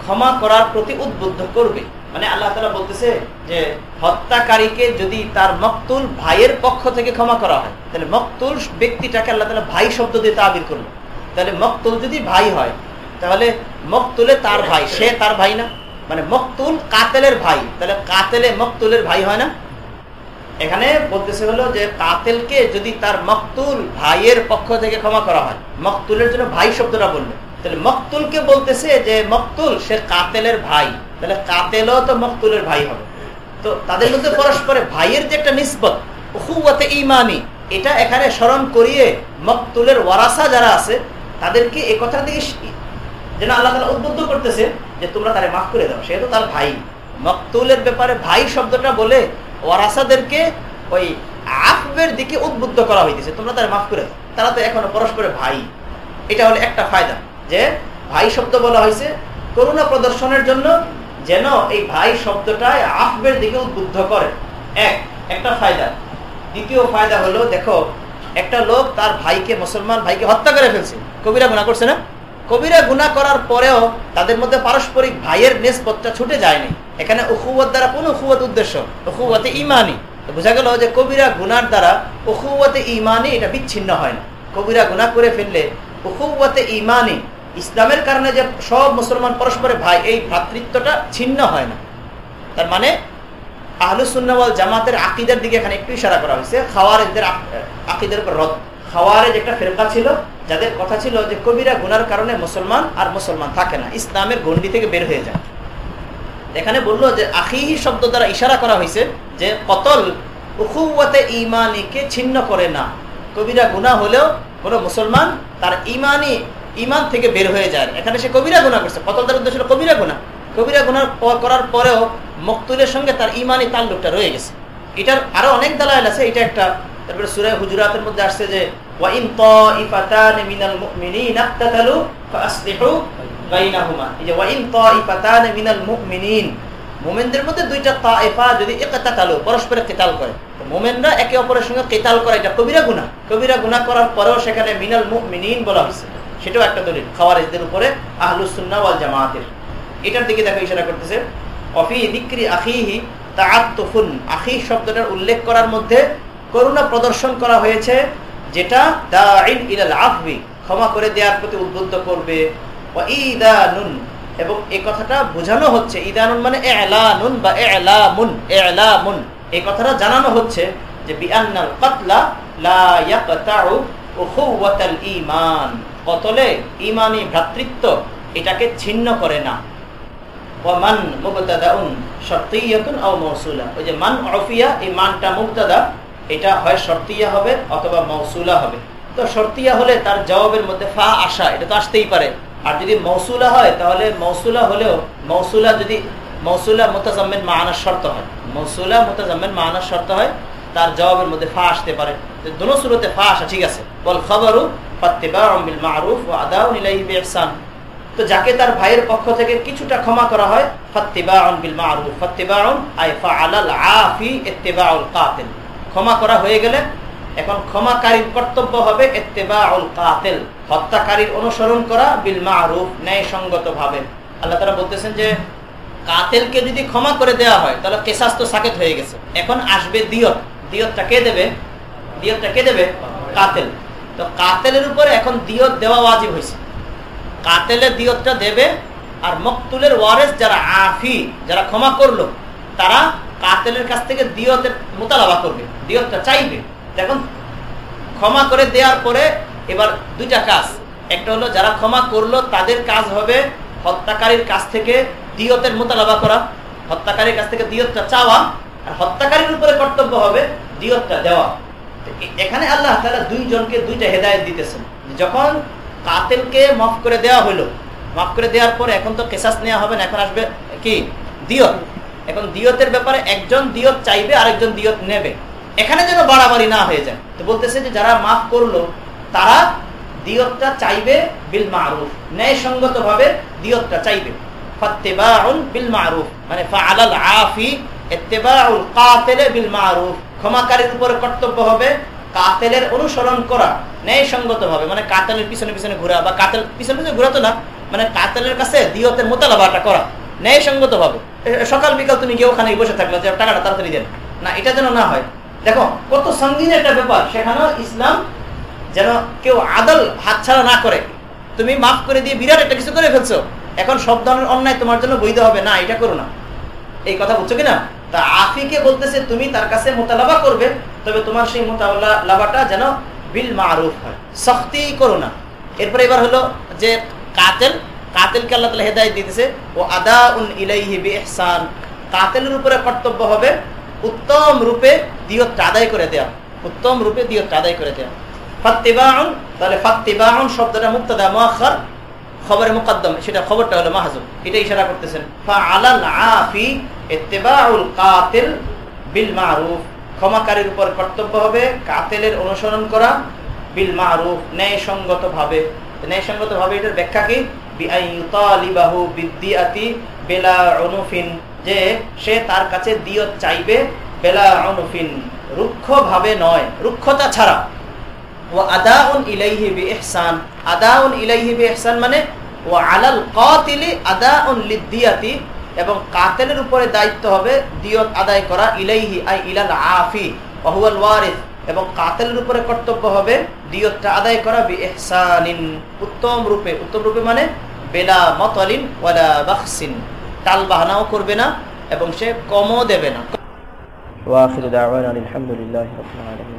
ক্ষমা করার প্রতি উদ্বুদ্ধ করবে। মানে আল্লাহ তালা বলতেছে যে, হত্যাকারীকে যদি তার মকতুল ভাইয়ের পক্ষ থেকে ক্ষমা করা হয়, তাহলে মকতুল ব্যক্তিটাকে আল্লাহ তালা ভাই শব্দ দিয়ে তাবির করল। তাহলে মকতুল যদি ভাই হয় তাহলে মকতুলে তার ভাই, সে তার ভাই না? মানে মকতুল কাতেলের ভাই। তাহলে কাতেলে মকতুলের ভাই হয় না? এখানে বলতেছে হলো যে কাতেলকে যদি তার মকতুল ভাইয়ের পক্ষ থেকে ক্ষমা করা হয়, মকতুলের জন্য ভাই শব্দটা বলল। তাহলে মকতুলকে বলতেছে যে মকতুল, সে কাতেলের ভাই। তাহলে কাতেলও তো মকতুলের ভাই হবে। তো তাদের মধ্যে পরস্পরে ভাইয়ের যে একটা নিসবত হুয়াতে ইমানি এটা এখানে স্মরণ করিয়ে মকতুলের ওয়ারাসা যারা আছে, তাদেরকে এ কথা দিকে যেন আল্লাহ তালা উদ্বুদ্ধ করতেছে যে তোমরা তারে মাফ করে দাও। সে তো তার ভাই। মকতুলের ব্যাপারে ভাই শব্দটা বলে ওয়ারাসাদেরকে ওই আফবের দিকে উদ্বুদ্ধ করা হইতেছে। তোমরা তারা মাফ করে দাও। তারা তো এখনও পরস্পরে ভাই। এটা হলো একটা ফায়দা যে ভাই শব্দ বলা হয়েছে করুণা প্রদর্শনের জন্য যেন এই ভাই শব্দটায় আফবের দিকে উদ্বুদ্ধ করে। এক, একটা ফায়দা। দ্বিতীয় ফায়দা হলো, দেখো, একটা লোক তার ভাইকে মুসলমান ভাইকে হত্যা করে ফেলছে। কবিরা গুণা করছে না? কবিরা গুণা করার পরেও তাদের মধ্যে পারস্পরিক ভাইয়ের নেসপতটা ছুটে যায়নি। এখানে উখুবত দ্বারা কোন উখুবত উদ্দেশ্য উখুবতে ইমানি বোঝা গেল যে কবিরা গুনার দ্বারা উখুবতে ইমানি এটা বিচ্ছিন্ন হয় না। কবিরা গুণা করে ফেললে উখুবতে ইমানি ইসলামের কারণে যে সব মুসলমান পরস্পরে ভাই, এই ভ্রাতৃত্বটা ছিন্ন হয় না। তার মানে আহলুসুন্নওয়াল জামাতের আকিদের দিকে এখানে একটু ইশারা করা হয়েছে। খাওয়ারেজদের আকিদের উপর রদ। খাওয়ারেজ একটা ফেরকা ছিল, যাদের কথা ছিল যে কবিরা গুনার কারণে মুসলমান আর মুসলমান থাকে না, ইসলামের গন্ডি থেকে বের হয়ে যায়। এখানে বলল যে আখিহি শব্দ দ্বারা ইশারা করা হয়েছে যে কতল উখুয়াতে ইমানিকে ছিন্ন করে না। কবিরা গুণা হলেও কোনো মুসলমান তার ইমানি ইমান থেকে বের হয়ে যায়। এখানে সে কবিরা গুণা করছে। কতল তার উদ্দেশ্য কবিরা গুণা কবিরা গুণা করার পরেও মকতুলের সঙ্গে তার ইমানি তাল্লুকটা রয়ে গেছে। এটার আরও অনেক দালাইল আছে, এটা একটা তারপরে সুরায় হুজুরাতের মধ্যে আসছে যে ওয়াইন তাইফাতান মিনাল মুমিনিন ফাসলিহু এই যে ওয়াইন তাইফাতান মিনাল মুমিনিন। মুমিনদের মধ্যে দুইটা তাইফা যদি কিতাল করে। তো মুমিনরা একে অপরের সঙ্গে কিতাল করে, এটা কবিরা গুনাহ। কবিরা গুনাহ করার পরেও সেখানে মিনাল মুমিনিন বলা হয়েছে। সেটাও একটা দলিল, খাওয়ারিজদের উপরে আহলুস সুন্নাহ ওয়াল এটার দিকে দেখো ইশারা করতেছে অফি দিক্রি আখিহি তাআত্তুফুন। আখি শব্দটার উল্লেখ করার মধ্যে করুণা প্রদর্শন করা হয়েছে, যেটা দাইন ইলাল আফবি, ক্ষমা করে দেওয়ার প্রতি উদ্বুদ্ধ করবে। ইদানুন এবং এই কথাটা বোঝানো হচ্ছে ইদানুন মানে এলানুন বা এলামুন এলামুন। এই কথাটা জানানো হচ্ছে যে বিআন্নাল কাতলা লা ইয়াকতাউ উখুওয়াতাল ঈমান। কতলে ঈমানি ভ্রাতৃত্ব এটাকে ছিন্ন করে না। ওয়ামান মুবতাদাউন শর্তিয়াতুন আও মাউসুলা ওই যে মান উফিয়া, এই মানটা মুবতাদা এটা হয় শর্তিয়া হবে অথবা মৌসুলা হবে। তো শর্তিয়া হলে তার জবাবের মধ্যে ফা আসা এটা তো আসতেই পারে। আর যদি মৌসুলা হয়, তাহলে মৌসুলা হলেও মৌসুলা যদি মৌসুলা মোতাজামেন মানার শর্ত হয়। মৌসুলা মোতাজামেন মানার শর্ত হয়, তার জবাবের মধ্যে ফা আসতে পারে। দোনো সুরতে ফা আসা ঠিক আছে। বল খবরু মারুফ ও আদাউ ইলাইহি বিহসান তো যাকে তার ভাইয়ের পক্ষ থেকে কিছুটা ক্ষমা করা হয়, ফাত্তিবাউন বিল মারুফ। ফাত্তিবাউন, আই ফাআলাল আফি ইত্তিবাউল কাতিল। ক্ষমা করা হয়ে গেলে এখন ক্ষমাকারীর কর্তব্য হবে ইত্তেবাউল কাতিল, হত্যাকারীর অনুসরণ করা বিল মারুফ ন্যায়সঙ্গত ভাবে আল্লাহ তারা বলতেছেন যে, কাতেলকে যদি ক্ষমা করে দেওয়া হয়, তাহলে কেসাস তো সাকেত হয়ে গেছে। এখন আসবে দিয়ত। দিয়তটা কে দেবে? দিয়তটা কে দেবে? কাতেল। তো কাতেলের উপরে এখন দিয়ত দেওয়া ওয়াজিব হয়েছে। কাতেলের দিয়তটা দেবে, আর মকতুলের ওয়ারেস যারা আফি, যারা ক্ষমা করল, তারা কাতেলের কাছ থেকে দিয়তের মোতালাবা করবে, দিয়তটা চাইবে। দেখুন, ক্ষমা করে দেওয়ার পরে এবার দুইটা কাজ। একটা হলো, যারা ক্ষমা করল, তাদের কাজ হবে হত্যাকারীর কাছ থেকে দিয়তের মোতালাবা করা। হত্যাকারীর কাছ থেকে দিয়তটা চাওয়া, আর হত্যাকারীর উপরে কর্তব্য হবে দিয়তটা দেওয়া। এখানে আল্লাহ তারা দুইজনকে দুইটা হেদায়ত দিতেছেন। যখন কাতেলকে মাফ করে দেওয়া হলো, মাফ করে দেওয়ার পরে এখন তো কেসাস নেওয়া হবে না, এখন আসবে কি? দিয়ত। এখন দিয়তের ব্যাপারে একজন দিয়ত চাইবে, আরেকজন দিয়ত নেবে। এখানে যেন বাড়াবাড়ি না হয়ে যায়। তো বলতেছে যে যারা মাফ করল, তারা দিয়তটা চাইবে বিল মারুফ ন্যায়সঙ্গত ভাবে দিয়তটা চাইবে। মানে উপরে কর্তব্য হবে অনুসরণ করা ভাবে মানে পিছনে পিছনে ঘোরা, বা পিছনে পিছনে ঘোরা তো না মানে কাতেলের কাছে দিয়তের মোতালাবাটা করা। ন্যায়সঙ্গত ভাবে সকাল, বিকাল তুমি গিয়ে ওখানে বসে থাকল যে টাকাটা তাড়াতাড়ি দেন। না, এটা যেন না হয়। দেখো, কত সঙ্গীন একটা ব্যাপার। সেখানেও ইসলাম যেন কেউ আদল হাতছাড়া না করে। তুমি মাফ করে দিয়ে বিরাট একটা কিছু করে ফেলছো। এখন সব ধরনের অন্যায় তোমার জন্য বৈধ হবে। না, এটা করো না। এই কথা বুঝছ কিনা? তা আফিকে বলতেছে, তুমি তার কাছে মোতালাবা করবে, তবে তোমার সেই মোতালাবাটা যেন বিল মারুফ হয়। সখতি করো না। এরপরে এবার হলো যে কাতেল কাতেলকে আল্লাহ তালা হেদায়ত দিতেছে ও আদা উন ইলাইহি ইহসান কাতেলের উপরে কর্তব্য হবে উত্তম রূপে দিয়তটা আদায় করে দেয়া। উত্তম রূপে দিয়তটা আদায় করে দেয়া। ফাত্তিবাউন, তাহলে শব্দটা মুক্তদা খবরে মুকদ্দম। সেটা খবরটা হলো মাহজুব। এটা ইশারা করতেছেন। ফাআলাল আফি ইত্তিবাউল কাতিল বিল মারুফ। ক্ষমাকারীর উপর কর্তব্য হবে কাতেলের অনুসরণ করা বিল মারুফ ন্যায়সঙ্গত ভাবে ন্যায়সঙ্গত ভাবে এটার ব্যাখ্যা কি? যে সে তার কাছে চাইবে বেলা অনুফিন। নয়, রুক্ষতা ছাড়া। ও আদাউন আদাউন মানে ও আলাল আদাউন লিদ্দিয়াতি, এবং কাতেলের উপরে দায়িত্ব হবে দিয়ত আদায় করা ইলাইহি, আই ইলাল আফি ওহুয়াল ওয়ারিস। এবং কাতেলের উপরে কর্তব্য হবে দিয়তটা আদায় করা বিইহসানিন, উত্তম রূপে। উত্তম রূপে মানে বেলা মতলিন ওয়ালা বাখসিন। টাল বাহানাও করবে না এবং সে কমও দেবে না। ওয়াখির দাওয়ানা আলহামদুলিল্লাহি রাব্বিল আলামিন।